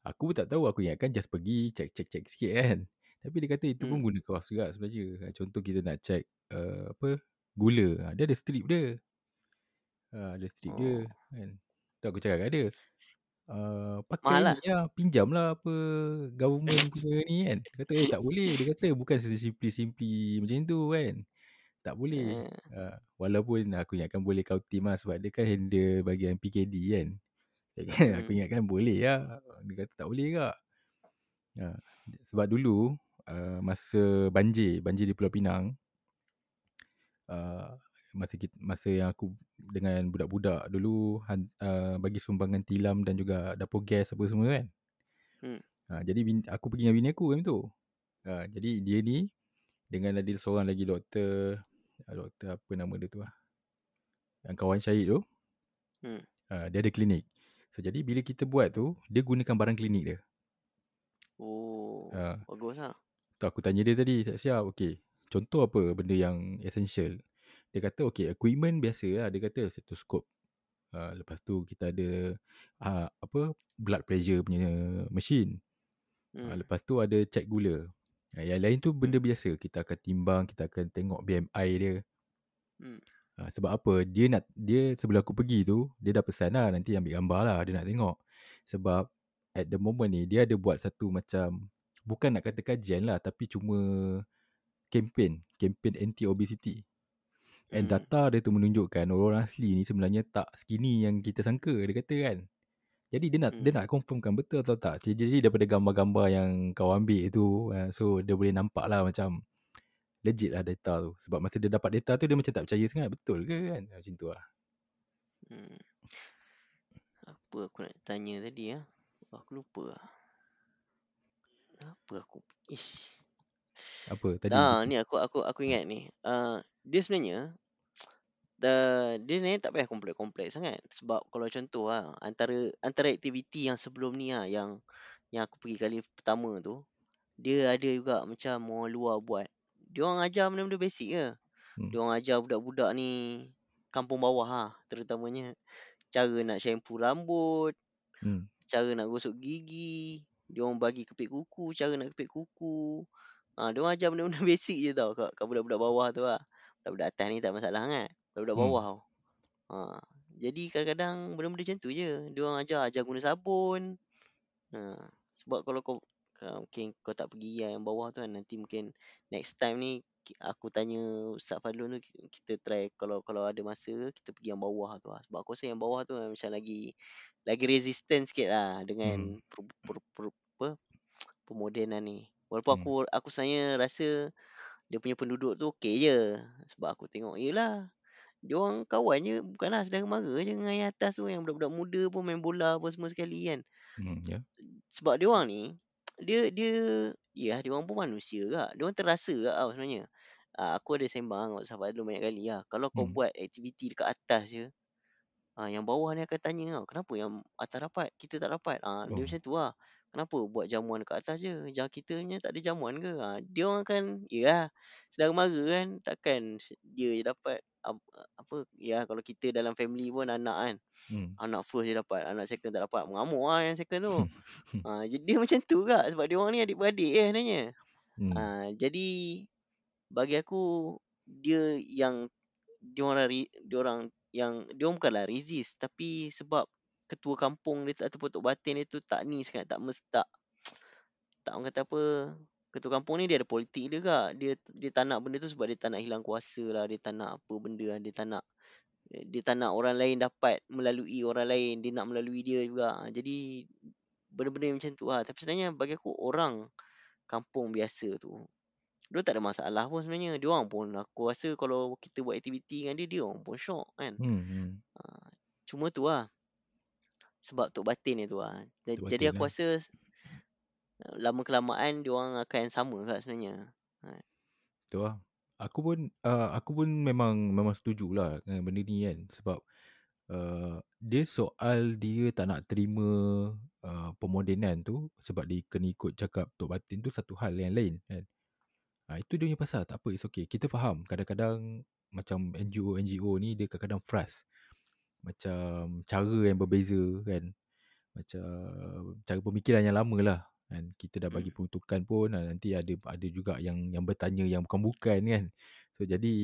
Aku pun tak tahu. Aku ingatkan just pergi check-check-check sikit kan. Tapi dia kata itu pun Hmm. guna kos juga sebenarnya. Contoh kita nak check uh, apa gula. Ha, Dia ada strip dia. Uh, ada strip dia Oh. kan. Tu aku cakap kat dia. Uh, pakai Mahal ni lah. lah. Pinjam lah apa government punya ni kan. Dia kata eh tak boleh. Dia kata bukan simply-simply macam tu kan. Tak boleh. Eh, Uh, walaupun aku ingatkan boleh kau team lah. Sebab dia kan handle bagian PKD kan. aku Hmm. ingatkan boleh lah. Dia kata tak boleh kak. Uh, sebab dulu uh, masa banjir. Banjir di Pulau Pinang. Uh, masa kita, masa yang aku dengan budak-budak dulu han, uh, bagi sumbangan tilam dan juga dapur gas apa semua kan. Hmm. Ha, jadi bin, aku pergi dengan bini aku time tu. Ha, jadi dia ni dengan ada seorang lagi doktor uh, doktor apa nama dia tu lah. Yang kawan Syahid tu. Hmm. Uh, dia ada klinik. So jadi bila kita buat tu dia gunakan barang klinik dia. Oh, Ha, bagus lah. tu aku tanya dia tadi siap-siap okey. Contoh apa benda yang essential? Dia kata okey equipment biasa lah. Dia kata stetoskop. Uh, lepas tu kita ada uh, apa blood pressure punya machine. Uh, Hmm. lepas tu ada check gula. Uh, yang lain tu benda Hmm. biasa. Kita akan timbang, kita akan tengok BMI dia. Hmm. Uh, sebab apa? Dia nak dia sebelum aku pergi tu, dia dah pesan lah nanti ambil gambar lah dia nak tengok. Sebab at the moment ni dia ada buat satu macam bukan nak kata kajian lah tapi cuma campaign, campaign anti obesity. And Hmm. data dia tu menunjukkan orang asli ni sebenarnya tak skinny yang kita sangka dia kata kan. Jadi dia nak dia Hmm. nak confirmkan betul atau tak. Jadi, jadi daripada gambar-gambar yang kau ambil tu uh, so dia boleh nampak lah macam legit lah data tu. Sebab masa dia dapat data tu dia macam tak percaya sangat betul ke kan. Macam tu lah. Hmm. Apa aku nak tanya tadi ah? Aku lupa lah. Apa aku Ish. Apa tadi? Ah, ni aku aku aku ingat ni. Uh, dia sebenarnya uh, dia sebenarnya tak payah kompleks-kompleks sangat sebab kalau contoh lah antara antara aktiviti yang sebelum ni lah yang yang aku pergi kali pertama tu dia ada juga macam orang luar buat. Dia orang ajar benda-benda basic je. Hmm. Dia orang ajar budak-budak ni kampung bawah lah terutamanya cara nak shampoo rambut, Hmm. cara nak gosok gigi, dia orang bagi kepit kuku, cara nak kepit kuku. Ha, dia orang ajar benda-benda basic je tau kat, kat budak-budak bawah tu lah. Budak-budak atas ni tak masalah kan. Budak-budak Hmm. bawah tau. Ha, jadi kadang-kadang benda-benda macam tu je. Dia orang ajar, ajar guna sabun. Ha, sebab kalau kau kau- mungkin kau tak pergi yang bawah tu kan nanti mungkin next time ni aku tanya Ustaz Fadlun tu ki- kita try kalau kalau ada masa kita pergi yang bawah tu lah. Sebab aku rasa yang bawah tu macam lagi lagi resistant sikit lah Hmm. dengan per, per, per, apa, pemodenan ni. Walaupun Hmm. aku aku sebenarnya rasa dia punya penduduk tu okey je. Sebab aku tengok yelah dia orang kawan je bukanlah saudara mara je dengan yang atas tu yang budak-budak muda pun main bola apa semua sekali kan. Hmm. Ya. Sebab dia orang ni dia dia ya dia orang pun manusia kak. Dia orang terasa kak tau sebenarnya. Uh, aku ada sembang dengan Ustaz Fadlun banyak kali lah. Kalau kau Hmm. buat aktiviti dekat atas je Ah, yang bawah ni akan tanya tau, kenapa yang atas dapat, kita tak dapat. Ah, dia Oh. macam tu lah. Kenapa buat jamuan kat atas je? Jangan kita punya tak ada jamuan ke? Ha, dia orang kan, yalah, saudara mara kan, takkan dia je dapat apa, ya kalau kita dalam family pun anak kan, Hmm. anak first je dapat, anak second tak dapat, mengamuk lah yang second tu. ha, jadi dia macam tu juga sebab dia orang ni adik-beradik eh sebenarnya. Hmm. Ha, jadi bagi aku dia yang dia orang dia orang yang dia orang bukanlah resist tapi sebab ketua kampung dia ataupun tok batin dia tu tak ni sangat tak mesti tak tak orang kata apa ketua kampung ni dia ada politik dia juga dia dia tak nak benda tu sebab dia tak nak hilang kuasa lah dia tak nak apa benda lah dia tak nak dia tak nak orang lain dapat melalui orang lain dia nak melalui dia juga. Jadi benda-benda macam tu lah. Tapi sebenarnya bagi aku orang kampung biasa tu dia tak ada masalah pun sebenarnya. Dia orang pun aku rasa kalau kita buat aktiviti dengan dia dia orang pun syok kan. Hmm. hmm. cuma tu lah sebab tok batin dia tu lah jadi, jadi aku lah. rasa lama kelamaan dia orang akan sama kat sebenarnya Tu lah. Aku pun uh, aku pun memang memang setuju lah dengan benda ni kan sebab uh, dia soal dia tak nak terima uh, pemodenan tu sebab dia kena ikut cakap Tok Batin tu satu hal yang lain kan. Ha, itu dia punya pasal tak apa it's okay. Kita faham kadang-kadang macam NGO-NGO ni dia kadang-kadang frust. Macam cara yang berbeza kan. Macam cara pemikiran yang lama lah kan. Kita dah bagi Hmm. peruntukan pun ah, nanti ada ada juga yang yang bertanya yang bukan-bukan kan. So jadi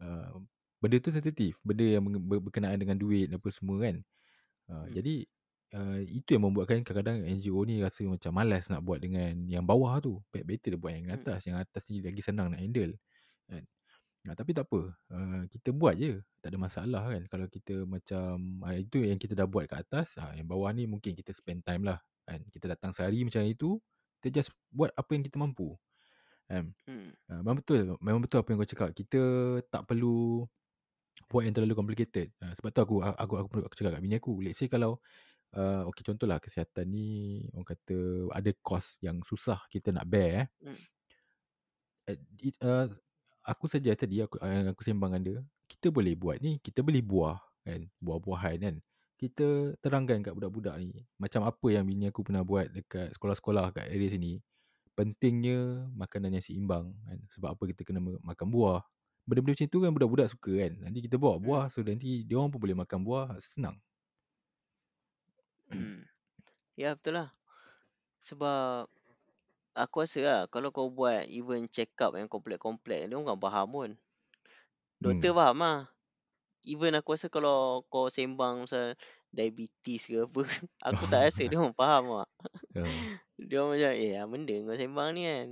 uh, benda tu sensitif. Benda yang berkenaan dengan duit apa semua kan. Uh, Hmm. Jadi uh, itu yang membuatkan kadang-kadang NGO ni rasa macam malas nak buat dengan yang bawah tu. Bet- Better dia buat yang Hmm. atas. Yang atas ni lagi senang nak handle. Kan? Nah, tapi tak apa. Uh, kita buat je. Tak ada masalah kan. Kalau kita macam uh, itu yang kita dah buat kat atas. Uh, yang bawah ni mungkin kita spend time lah. Kan? Kita datang sehari macam itu. Kita just buat apa yang kita mampu. Kan? Hmm. Uh, memang betul. Memang betul apa yang kau cakap. Kita tak perlu buat yang terlalu complicated. Uh, sebab tu aku aku aku, aku, aku cakap kat bini aku. Let's say kalau uh, okay contohlah kesihatan ni orang kata ada kos yang susah kita nak bear eh. Uh, it, uh, aku saja tadi aku uh, aku sembang dengan dia. Kita boleh buat ni, kita beli buah kan, buah-buahan kan. Kita terangkan kat budak-budak ni macam apa yang bini aku pernah buat dekat sekolah-sekolah kat area sini. Pentingnya makanan yang seimbang kan. Sebab apa kita kena ma- makan buah. Benda-benda macam tu kan budak-budak suka kan. Nanti kita bawa Hmm. buah so nanti dia orang pun boleh makan buah senang. Hmm. Ya betul lah. Sebab aku rasa lah kalau kau buat even check up yang komplek-komplek dia orang faham pun. Doktor Hmm. faham lah. Even aku rasa kalau kau sembang pasal diabetes ke apa, aku tak rasa dia orang faham lah. Uh, Dia orang macam, eh apa benda kau sembang ni kan.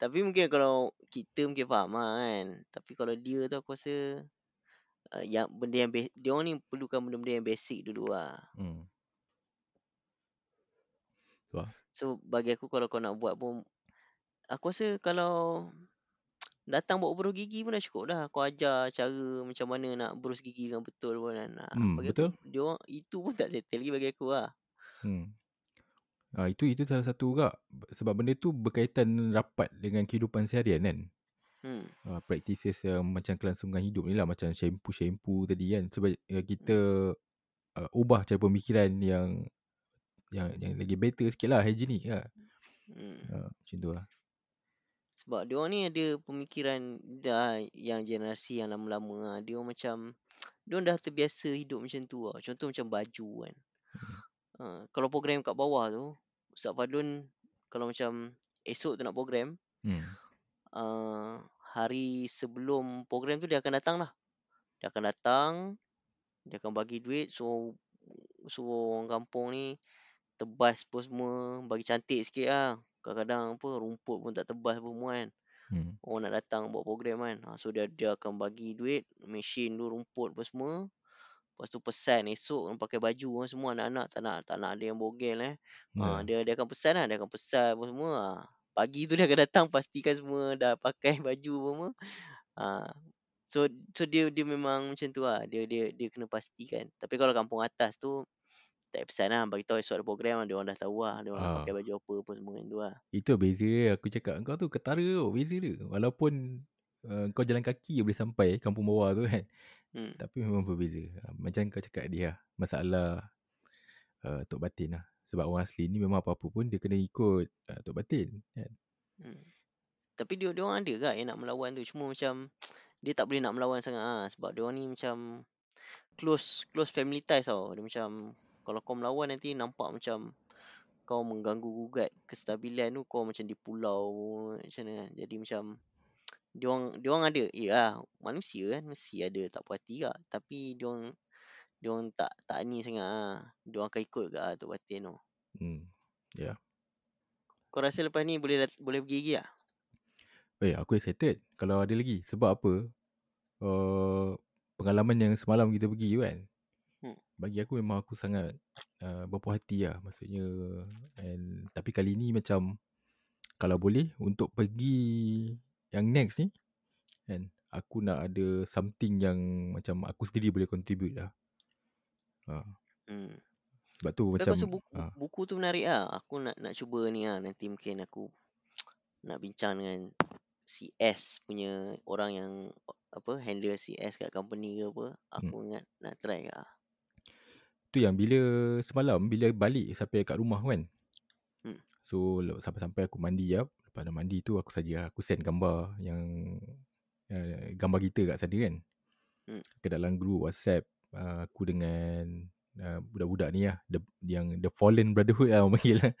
Tapi mungkin kalau kita mungkin faham lah kan. Tapi kalau dia tu aku rasa uh, yang benda yang ba- dia orang ni perlukan benda-benda yang basic dulu lah. hmm. Tu lah. So bagi aku kalau kau nak buat pun aku rasa kalau datang buat berus gigi pun dah cukup dah. Kau ajar cara macam mana nak berus gigi dengan betul pun kan. Ha, Hmm, bagi betul. aku dia orang itu pun tak settle lagi bagi aku lah. Hmm. Ah, itu itu salah satu juga sebab benda tu berkaitan rapat dengan kehidupan seharian kan. Hmm. Uh, practices yang macam kelangsungan hidup ni lah macam shampoo-shampoo tadi kan sebab uh, kita uh, ubah cara pemikiran yang yang yang lagi better sikit lah hygienic lah. Hmm. Uh, macam tu lah. Sebab dia orang ni ada pemikiran dah yang generasi yang lama-lama lah. Dia orang macam dia dah terbiasa hidup macam tu lah. Contoh macam baju kan. Uh, kalau program kat bawah tu Ustaz Fadlun kalau macam esok tu nak program Hmm. uh, hari sebelum program tu dia akan datang lah. Dia akan datang, dia akan bagi duit so suruh orang kampung ni tebas pun semua, bagi cantik sikit lah. Kadang-kadang apa rumput pun tak tebas pun semua kan. Hmm. Orang nak datang buat program kan. Ha, so dia dia akan bagi duit, mesin tu rumput pun semua. Lepas tu pesan esok orang pakai baju kan semua anak-anak tak nak tak nak ada yang bogel eh. Ha, Ya. dia dia akan pesan lah, dia akan pesan pun semua. Ha. Pagi tu dia akan datang pastikan semua dah pakai baju pun semua. Ha. So so dia dia memang macam tu lah. Dia dia dia kena pastikan. Tapi kalau kampung atas tu tak pesan lah. Bagi tahu esok ada program dia orang dah tahu lah. Dia orang Ah. pakai baju apa apa semua macam tu lah. Itu beza dia aku cakap kau tu ketara tu beza dia. Walaupun uh, kau jalan kaki boleh sampai kampung bawah tu kan. Hmm. Tapi memang berbeza. Uh, macam kau cakap dia lah. Masalah uh, Tok Batin lah. Sebab orang asli ni memang apa-apa pun dia kena ikut uh, Tok Batin kan. Hmm. Tapi dia dia orang ada ke yang nak melawan tu cuma macam dia tak boleh nak melawan sangat ah sebab dia orang ni macam close close family ties tau. Dia macam kalau kau melawan nanti nampak macam kau mengganggu gugat kestabilan tu kau macam di pulau macam mana kan. Jadi macam dia orang dia orang ada ya manusia kan mesti ada tak puas hati tak tapi dia orang dia orang tak tak ni sangat ah. Dia orang akan ikut ke ah Tok Batin tu. Hmm. Ya. Yeah. Kau rasa lepas ni boleh boleh pergi lagi tak? Eh, aku excited kalau ada lagi. Sebab apa? Uh, pengalaman yang semalam kita pergi tu kan. Bagi aku memang aku sangat uh, berpuas hati lah. Maksudnya, and, tapi kali ni macam kalau boleh untuk pergi yang next ni, kan, aku nak ada something yang macam aku sendiri boleh contribute lah. Ha. Hmm. Sebab tu Tapi macam buku, ha. buku tu menarik lah. Aku nak nak cuba ni lah. Nanti mungkin aku nak bincang dengan si S punya orang yang apa handle si S kat company ke apa. Aku Hmm. ingat nak try lah. Tu yang bila semalam bila balik sampai kat rumah kan. Hmm. So sampai-sampai aku mandi up. Lepas dah mandi tu aku saja aku send gambar yang uh, gambar kita kat sana kan. Hmm. Ke dalam group WhatsApp uh, aku dengan uh, budak-budak ni lah the, yang the fallen brotherhood lah orang panggil lah.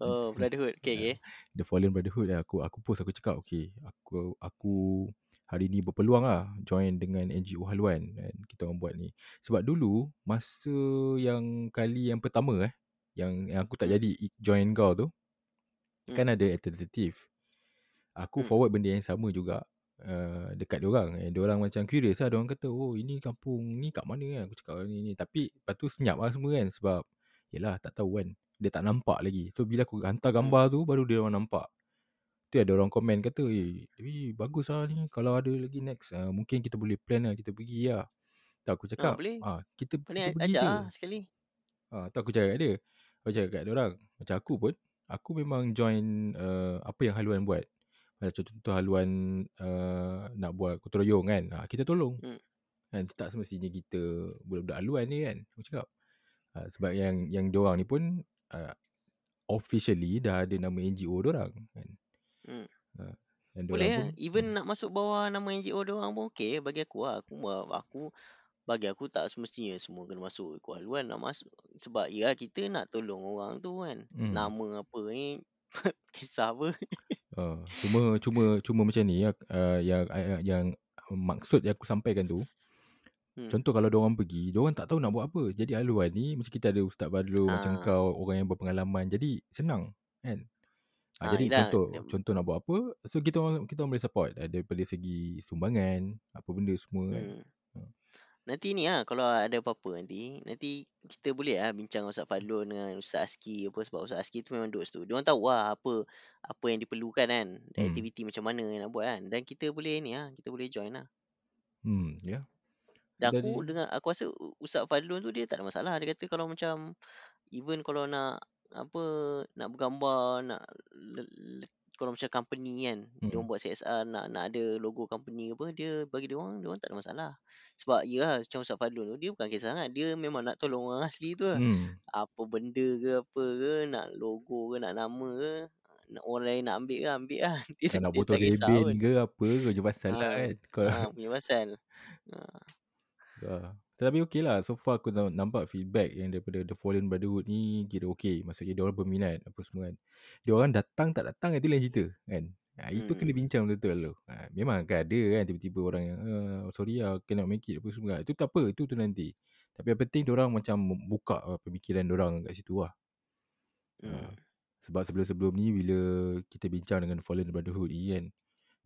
Oh, brotherhood. Okay, okay. the fallen brotherhood lah aku aku post aku cakap okay aku aku hari ni berpeluang lah join dengan NGO haluan dan kita orang buat ni. Sebab dulu masa yang kali yang pertama eh yang, yang aku tak Hmm. jadi join kau tu Hmm. kan ada alternative aku Hmm. forward benda yang sama juga uh, dekat diorang eh, diorang macam curious lah. Diorang kata oh ini kampung ni kat mana kan? Aku cakap ni ni. Tapi lepas tu senyap lah semua kan sebab yelah tak tahu kan. Dia tak nampak lagi. So bila aku hantar Hmm. gambar tu baru dia orang nampak tu ada orang komen kata eh tapi bagus lah ni kalau ada lagi next uh, mungkin kita boleh plan lah kita pergi lah tak aku Ah, cakap boleh. ah kita Paling kita pergi ajak je lah sekali. Ah, tu aku cakap kat dia. Aku cakap kat dia orang. Macam aku pun, aku memang join uh, apa yang haluan buat. Macam contoh haluan uh, nak buat gotong royong kan. Ah, kita tolong. Hmm. Kan tak semestinya kita budak-budak haluan ni kan. Aku cakap. Ah, sebab yang yang diorang ni pun uh, officially dah ada nama NGO diorang kan. Hmm. Dan Boleh diorang lah. pun Even nak masuk bawah nama NGO dia orang pun okey bagi aku lah. Aku aku bagi aku tak semestinya semua kena masuk ikut haluan nak masuk sebab ya kita nak tolong orang tu kan. hmm. Nama apa ni kisah apa. Uh, cuma cuma cuma macam ni uh, yang yang, yang maksud yang aku sampaikan tu Hmm. Contoh kalau orang pergi, orang tak tahu nak buat apa. Jadi haluan ni macam kita ada Ustaz Badrul, macam Ah. kau orang yang berpengalaman. Jadi senang kan. Ha, Ah, jadi yelah. contoh Dia- contoh nak buat apa, so kita orang kita orang boleh support uh, daripada segi sumbangan, apa benda semua kan. Hmm. Hmm. Nanti ni lah kalau ada apa-apa nanti Nanti kita boleh lah bincang dengan Ustaz Fadlun dengan Ustaz Aski apa Sebab Ustaz Aski tu memang duduk situ Dia orang tahu lah apa Apa yang diperlukan kan Hmm. Aktiviti macam mana yang nak buat kan Dan kita boleh ni lah Kita boleh join lah Hmm, ya. Dan Jadi aku dengan aku rasa Ustaz Fadlun tu dia tak ada masalah. Dia kata kalau macam even kalau nak apa nak bergambar, nak le, le, kalau macam company kan, dia hmm. orang buat CSR nak nak ada logo company ke apa, dia bagi dia orang dia orang tak ada masalah. Sebab ya lah, macam Ustaz Fadlun tu dia bukan kisah sangat, dia memang nak tolong orang asli tu lah. Hmm. Apa benda ke apa ke, nak logo ke, nak nama ke, nak orang lain nak ambil ke ambil lah. Dia, Kau nak dia botol tak kisah reben pun. ke apa ke je pasal lah Ha, kan. Kau ha, punya pasal. Ha. Ah. Tetapi okey lah So far aku na- nampak feedback Yang daripada The Fallen Brotherhood ni Kira okey Maksudnya dia orang berminat Apa semua kan. Dia orang datang tak datang Itu lain cerita kan. Ha, Itu kena Hmm. bincang betul-betul tu ha, Memang kan ada kan Tiba-tiba orang yang uh, Sorry lah Cannot make it Apa semua Itu tak apa Itu tu nanti. Tapi yang penting orang macam Buka uh, pemikiran orang kat situ lah. Ha, Hmm. Sebab sebelum-sebelum ni Bila kita bincang dengan Fallen Brotherhood ni kan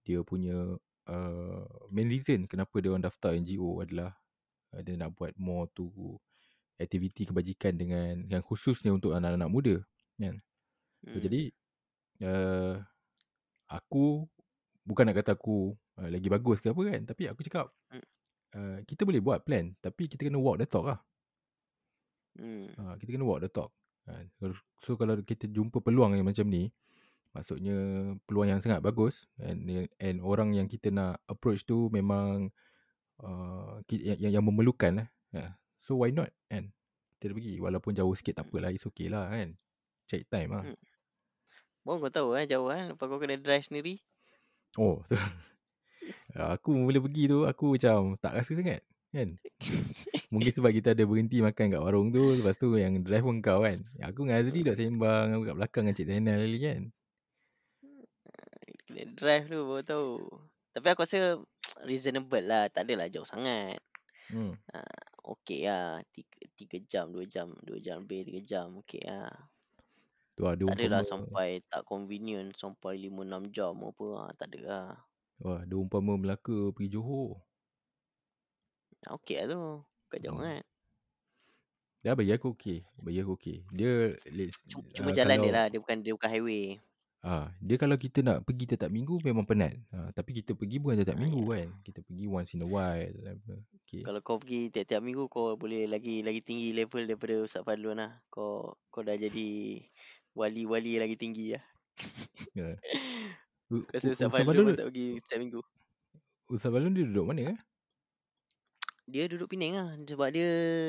Dia punya uh, Main reason Kenapa dia orang daftar NGO adalah uh, dia nak buat more to aktiviti kebajikan dengan yang khususnya untuk anak-anak muda kan. So, Hmm. jadi uh, aku bukan nak kata aku uh, lagi bagus ke apa kan tapi aku cakap Hmm. uh, kita boleh buat plan tapi kita kena walk the talk lah. Hmm. Uh, kita kena walk the talk. Uh, so kalau kita jumpa peluang yang macam ni maksudnya peluang yang sangat bagus and and orang yang kita nak approach tu memang uh, ki- yang, yang memerlukan lah. Uh, so why not kan? kita pergi. Walaupun jauh sikit tak Hmm. apalah, it's okay lah kan. Check time lah. Hmm. Baru kau tahu eh jauh kan. Lepas kau kena drive sendiri. Oh, tu. aku mula pergi tu, aku macam tak rasa sangat. Kan? Mungkin sebab kita ada berhenti makan kat warung tu. Lepas tu yang drive pun kau kan. Aku dengan Azri duduk sembang kat belakang dengan Cik Zainal kali kan. Kena drive tu baru tahu. Tapi aku rasa reasonable lah. Tak adalah jauh sangat. Hmm. Okey lah. Tiga, tiga jam, dua jam. Dua jam lebih, tiga jam. Okey lah. Tu ada Tak adalah sampai tak convenient. Sampai lima, enam jam apa lah. Tak ada lah. wah, ada umpama Melaka pergi Johor. Okey lah tu. Bukan jauh Hmm. sangat. Dah bagi aku okey. Bagi aku okey. Dia let's, Cuma, cuma ah, jalan kalau, dia lah. Dia bukan dia bukan highway. Ah, dia kalau kita nak pergi tetap minggu memang penat. Ah, tapi kita pergi bukan Ah, tetap minggu ya. kan. Kita pergi once in a while. Okay. Kalau kau pergi tiap-tiap minggu kau boleh lagi lagi tinggi level daripada Ustaz Fadlun lah. Kau kau dah jadi wali-wali lagi tinggi lah. Ya. Kau U- Ustaz Fadlun tak pergi setiap minggu. Ustaz Balun dia duduk mana eh? Dia duduk Penang lah. Sebab dia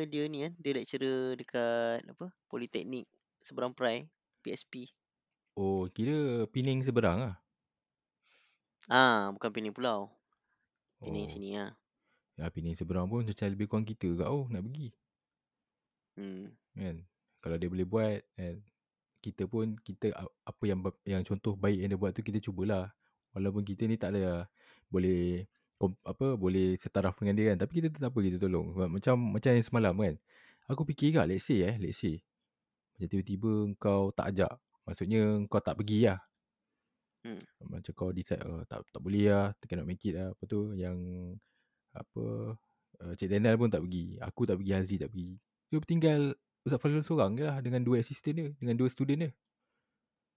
dia ni kan. Dia lecturer dekat apa Politeknik Seberang Perai. PSP. Oh, kira Pening seberang lah. Ah, bukan Penang Pulau. Penang Oh, sini lah. ya Pening seberang pun macam lebih kurang kita kat oh nak pergi. Hmm. Kan? Kalau dia boleh buat kan. Kita pun kita a- apa yang ba- yang contoh baik yang dia buat tu kita cubalah. Walaupun kita ni tak ada boleh kom, apa boleh setaraf dengan dia kan tapi kita tetap apa kita tolong Sebab macam macam yang semalam kan aku fikir juga let's say eh let's say macam tiba-tiba kau tak ajak maksudnya kau tak pergi lah Hmm. macam kau decide oh, tak tak boleh lah kita cannot make it lah apa tu yang apa uh, Cik Daniel pun tak pergi aku tak pergi Hazri tak pergi dia tinggal Ustaz Fadlul seorang je lah dengan dua assistant dia dengan dua student dia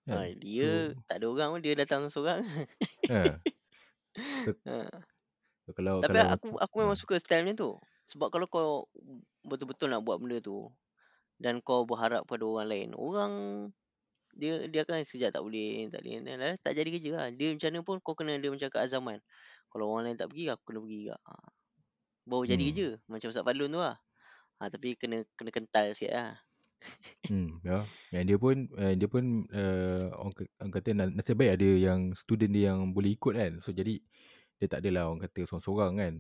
Ha, kan dia so tak ada orang pun dia datang seorang. ha. So, ha. so kalau Tapi kalau aku aku memang ha. suka style macam tu. Sebab kalau kau betul-betul nak buat benda tu dan kau berharap pada orang lain, orang dia dia akan sekejap tak boleh, tak boleh, dan dah- tak jadi kerja lah. Dia macam mana pun kau kena ada macam keazaman. Kalau orang lain tak pergi, aku kena pergi juga. Ha. Baru jadi hmm. kerja. Macam Ustaz Fadlun tu lah. Ha, tapi kena kena kental sikit lah. Hmm, ya. Yang dia pun uh, dia pun uh, orang, orang kata na- nasib baik ada yang student dia yang boleh ikut kan. So jadi dia tak adalah orang kata seorang-seorang kan.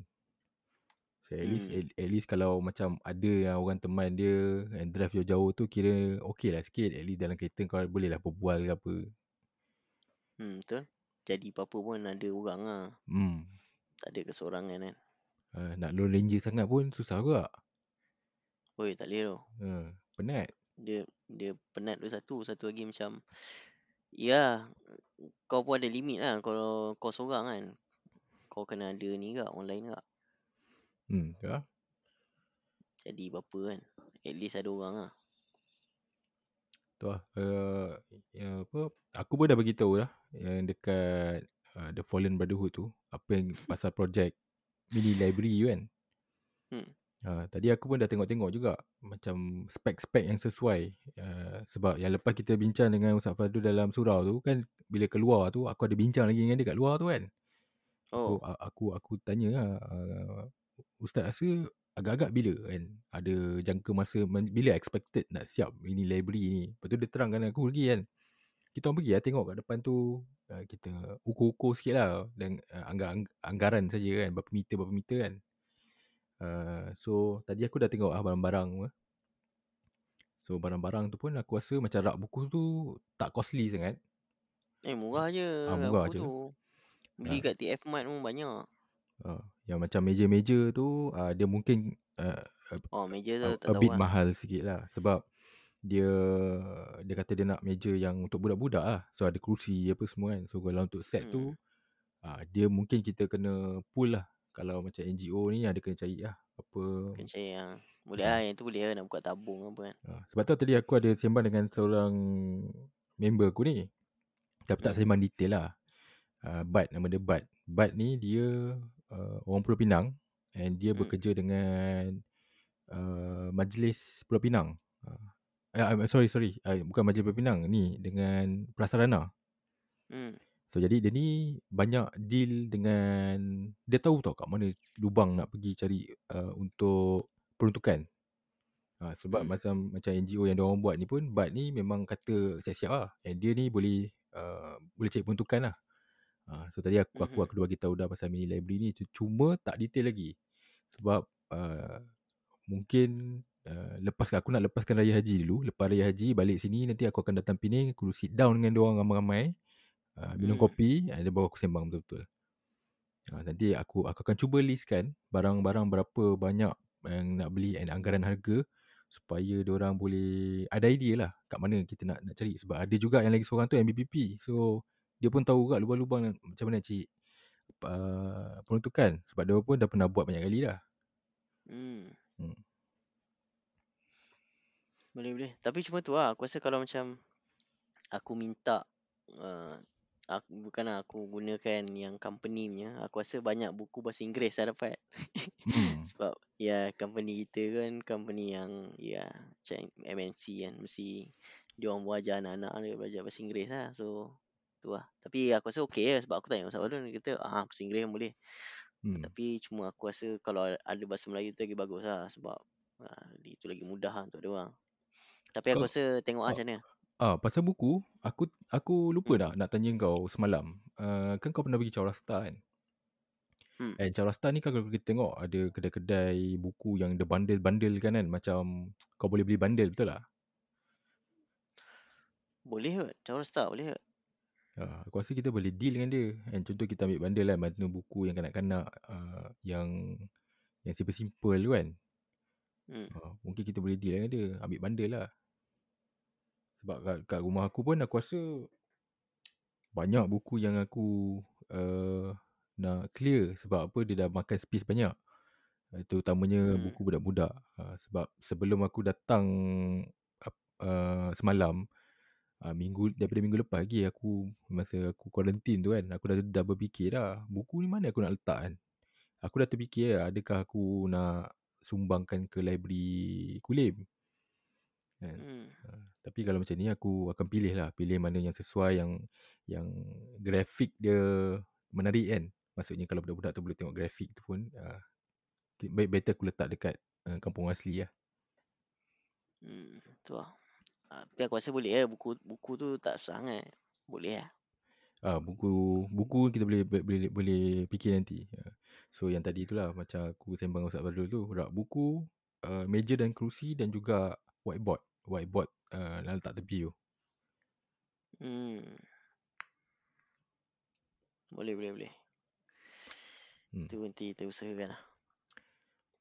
So at least Hmm. at, at least kalau macam ada yang orang teman dia and drive jauh-jauh tu kira okey lah sikit. At least dalam kereta kau boleh lah berbual ke apa. Hmm, betul. Jadi apa-apa pun ada orang lah. Hmm. Tak ada kesorangan kan. Uh, nak lone ranger sangat pun susah juga. Oi, tak boleh tu. Uh, penat. Dia dia penat tu satu. Satu lagi macam Ya Kau pun ada limit lah Kalau kau seorang kan Kau kena ada ni ke Online ke Hmm, ya. Jadi apa kan At least ada orang lah Tu lah. Uh, ya, apa, aku pun dah bagi tahu lah yang dekat uh, The Fallen Brotherhood tu apa yang pasal projek mini library kan. Hmm. Uh, tadi aku pun dah tengok-tengok juga macam spek-spek yang sesuai uh, sebab yang lepas kita bincang dengan Ustaz Fadul dalam surau tu kan bila keluar tu aku ada bincang lagi dengan dia kat luar tu kan. Aku Oh a- aku aku tanya lah uh, Ustaz rasa agak-agak bila kan ada jangka masa bila expected nak siap mini library ni. Lepas tu dia terangkan aku lagi kan. Kita orang pergi lah tengok kat depan tu uh, kita ukur-ukur sikit lah dan uh, anggar, anggaran saja kan berapa meter berapa meter kan. Uh, so tadi aku dah tengok lah barang-barang. So barang-barang tu pun aku rasa macam rak buku tu tak costly sangat. Eh murah je Ah murah je. tu Beli Ah, kat TF Mart pun banyak uh, yang macam meja-meja tu uh, dia mungkin uh, Oh meja tu a, tak a bit lah. mahal sikit lah sebab dia dia kata dia nak meja yang untuk budak-budak lah. So ada kerusi apa semua kan. So kalau untuk set tu hmm. uh, dia mungkin kita kena pull lah. Kalau macam NGO ni ada kena cari lah apa Kan saya yang Boleh lah. Yang tu boleh lah Nak buka tabung apa kan. Uh, sebab tu tadi aku ada sembang dengan seorang member aku ni. Tapi tak hmm. sembang detail lah. Uh, Bad nama dia Bad Bad ni dia uh, orang Pulau Pinang and dia Hmm. bekerja dengan uh, Majlis Pulau Pinang uh, Uh, sorry sorry uh, bukan Majlis Pulau Pinang ni dengan Prasarana. Hmm. So jadi dia ni banyak deal dengan dia tahu tau kat mana lubang nak pergi cari uh, untuk peruntukan. Ha, sebab Hmm. macam macam NGO yang diorang buat ni pun BAT ni memang kata siap-siap lah. And dia ni boleh uh, boleh cari peruntukan lah. Ha, so tadi aku, aku, aku dah bagi tahu dah pasal mini library ni. Cuma tak detail lagi. Sebab uh, mungkin uh, lepas aku nak lepaskan raya haji dulu. Lepas raya haji balik sini nanti aku akan datang Penang. Aku sit down dengan diorang ramai-ramai. Uh, minum Hmm. kopi. Uh, dan baru aku sembang betul-betul. Uh, nanti aku aku akan cuba listkan barang-barang berapa banyak yang nak beli and anggaran harga supaya orang boleh ada idea lah kat mana kita nak nak cari sebab ada juga yang lagi seorang tu MBPP so dia pun tahu juga lubang-lubang macam mana cari uh, peruntukan sebab dia pun dah pernah buat banyak kali dah Hmm. Hmm. Boleh boleh. Tapi cuma tu lah. Aku rasa kalau macam aku minta uh, aku bukan lah aku gunakan yang company punya. Aku rasa banyak buku bahasa Inggeris dah dapat. hmm. Sebab ya company kita kan company yang ya macam MNC kan mesti dia orang belajar anak-anak dia belajar bahasa Inggeris lah. So tu lah. Tapi aku rasa okey lah sebab aku tanya Ustaz Wadun dia kata ah bahasa Inggeris boleh. Hmm. Tapi cuma aku rasa kalau ada bahasa Melayu tu lagi bagus lah sebab uh, itu lagi mudah lah untuk dia orang. Tapi aku Kau- rasa tengok lah ah, macam mana. Ah, pasal buku, aku aku lupa Hmm. dah nak tanya kau semalam. Uh, kan kau pernah pergi Chaurasta kan? Hmm. And Chaurasta ni kan kalau kita tengok ada kedai-kedai buku yang ada bundle-bundle kan kan. Macam kau boleh beli bundle betul tak? Boleh kot. Cara start boleh kot. Uh, aku rasa kita boleh deal dengan dia. And contoh kita ambil bundle lah. Bundle buku yang kanak-kanak. Uh, yang yang simple-simple tu kan. Hmm. Uh, mungkin kita boleh deal dengan dia. Ambil bundle lah. Sebab kat, kat rumah aku pun aku rasa banyak buku yang aku uh, nak clear. Sebab apa dia dah makan space banyak. Uh, terutamanya Hmm. buku budak-budak. Uh, sebab sebelum aku datang uh, semalam. Uh, minggu daripada minggu lepas lagi aku masa aku quarantine tu kan aku dah dah berfikir dah buku ni mana aku nak letak kan aku dah terfikir lah, adakah aku nak sumbangkan ke library Kulim kan Hmm. Uh, tapi kalau macam ni aku akan pilih lah pilih mana yang sesuai yang yang grafik dia menarik kan maksudnya kalau budak-budak tu boleh tengok grafik tu pun uh, baik better aku letak dekat uh, kampung asli lah Hmm. Tu lah. Ah, tapi aku rasa boleh lah. Buku buku tu tak susah sangat. Boleh lah. Ah buku buku kita boleh boleh boleh fikir nanti. Ah, So yang tadi itulah macam aku sembang Ustaz Badrul tu, rak buku, uh, meja dan kerusi dan juga whiteboard. Whiteboard uh, nak letak tepi tu. Hmm. Boleh boleh boleh. Hmm. Tu nanti kita usahakan lah.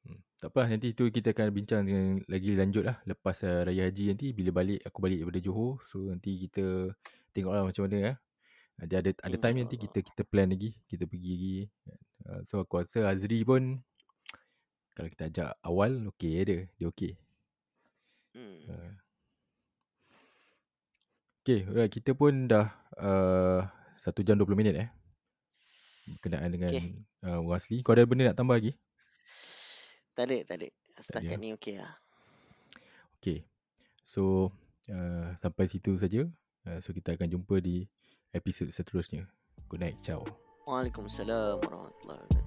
Hmm. Tak apa nanti tu kita akan bincang dengan lagi lanjut lah lepas uh, raya haji nanti bila balik aku balik daripada Johor so nanti kita tengoklah macam mana ya. Nanti ada ada time nanti kita kita plan lagi, kita pergi lagi. Uh, so aku rasa Azri pun kalau kita ajak awal okey dia, dia okey. Hmm. Uh, okay, alright. Kita pun dah uh, 1 jam 20 minit eh. Berkenaan dengan Okay. uh, orang asli. Kau ada benda nak tambah lagi? Tak ada, tak ada. ada. Setakat ni okey lah. Okay. So, uh, sampai situ saja. Uh, so, kita akan jumpa di episod seterusnya. Good night. Ciao. Waalaikumsalam warahmatullahi wabarakatuh.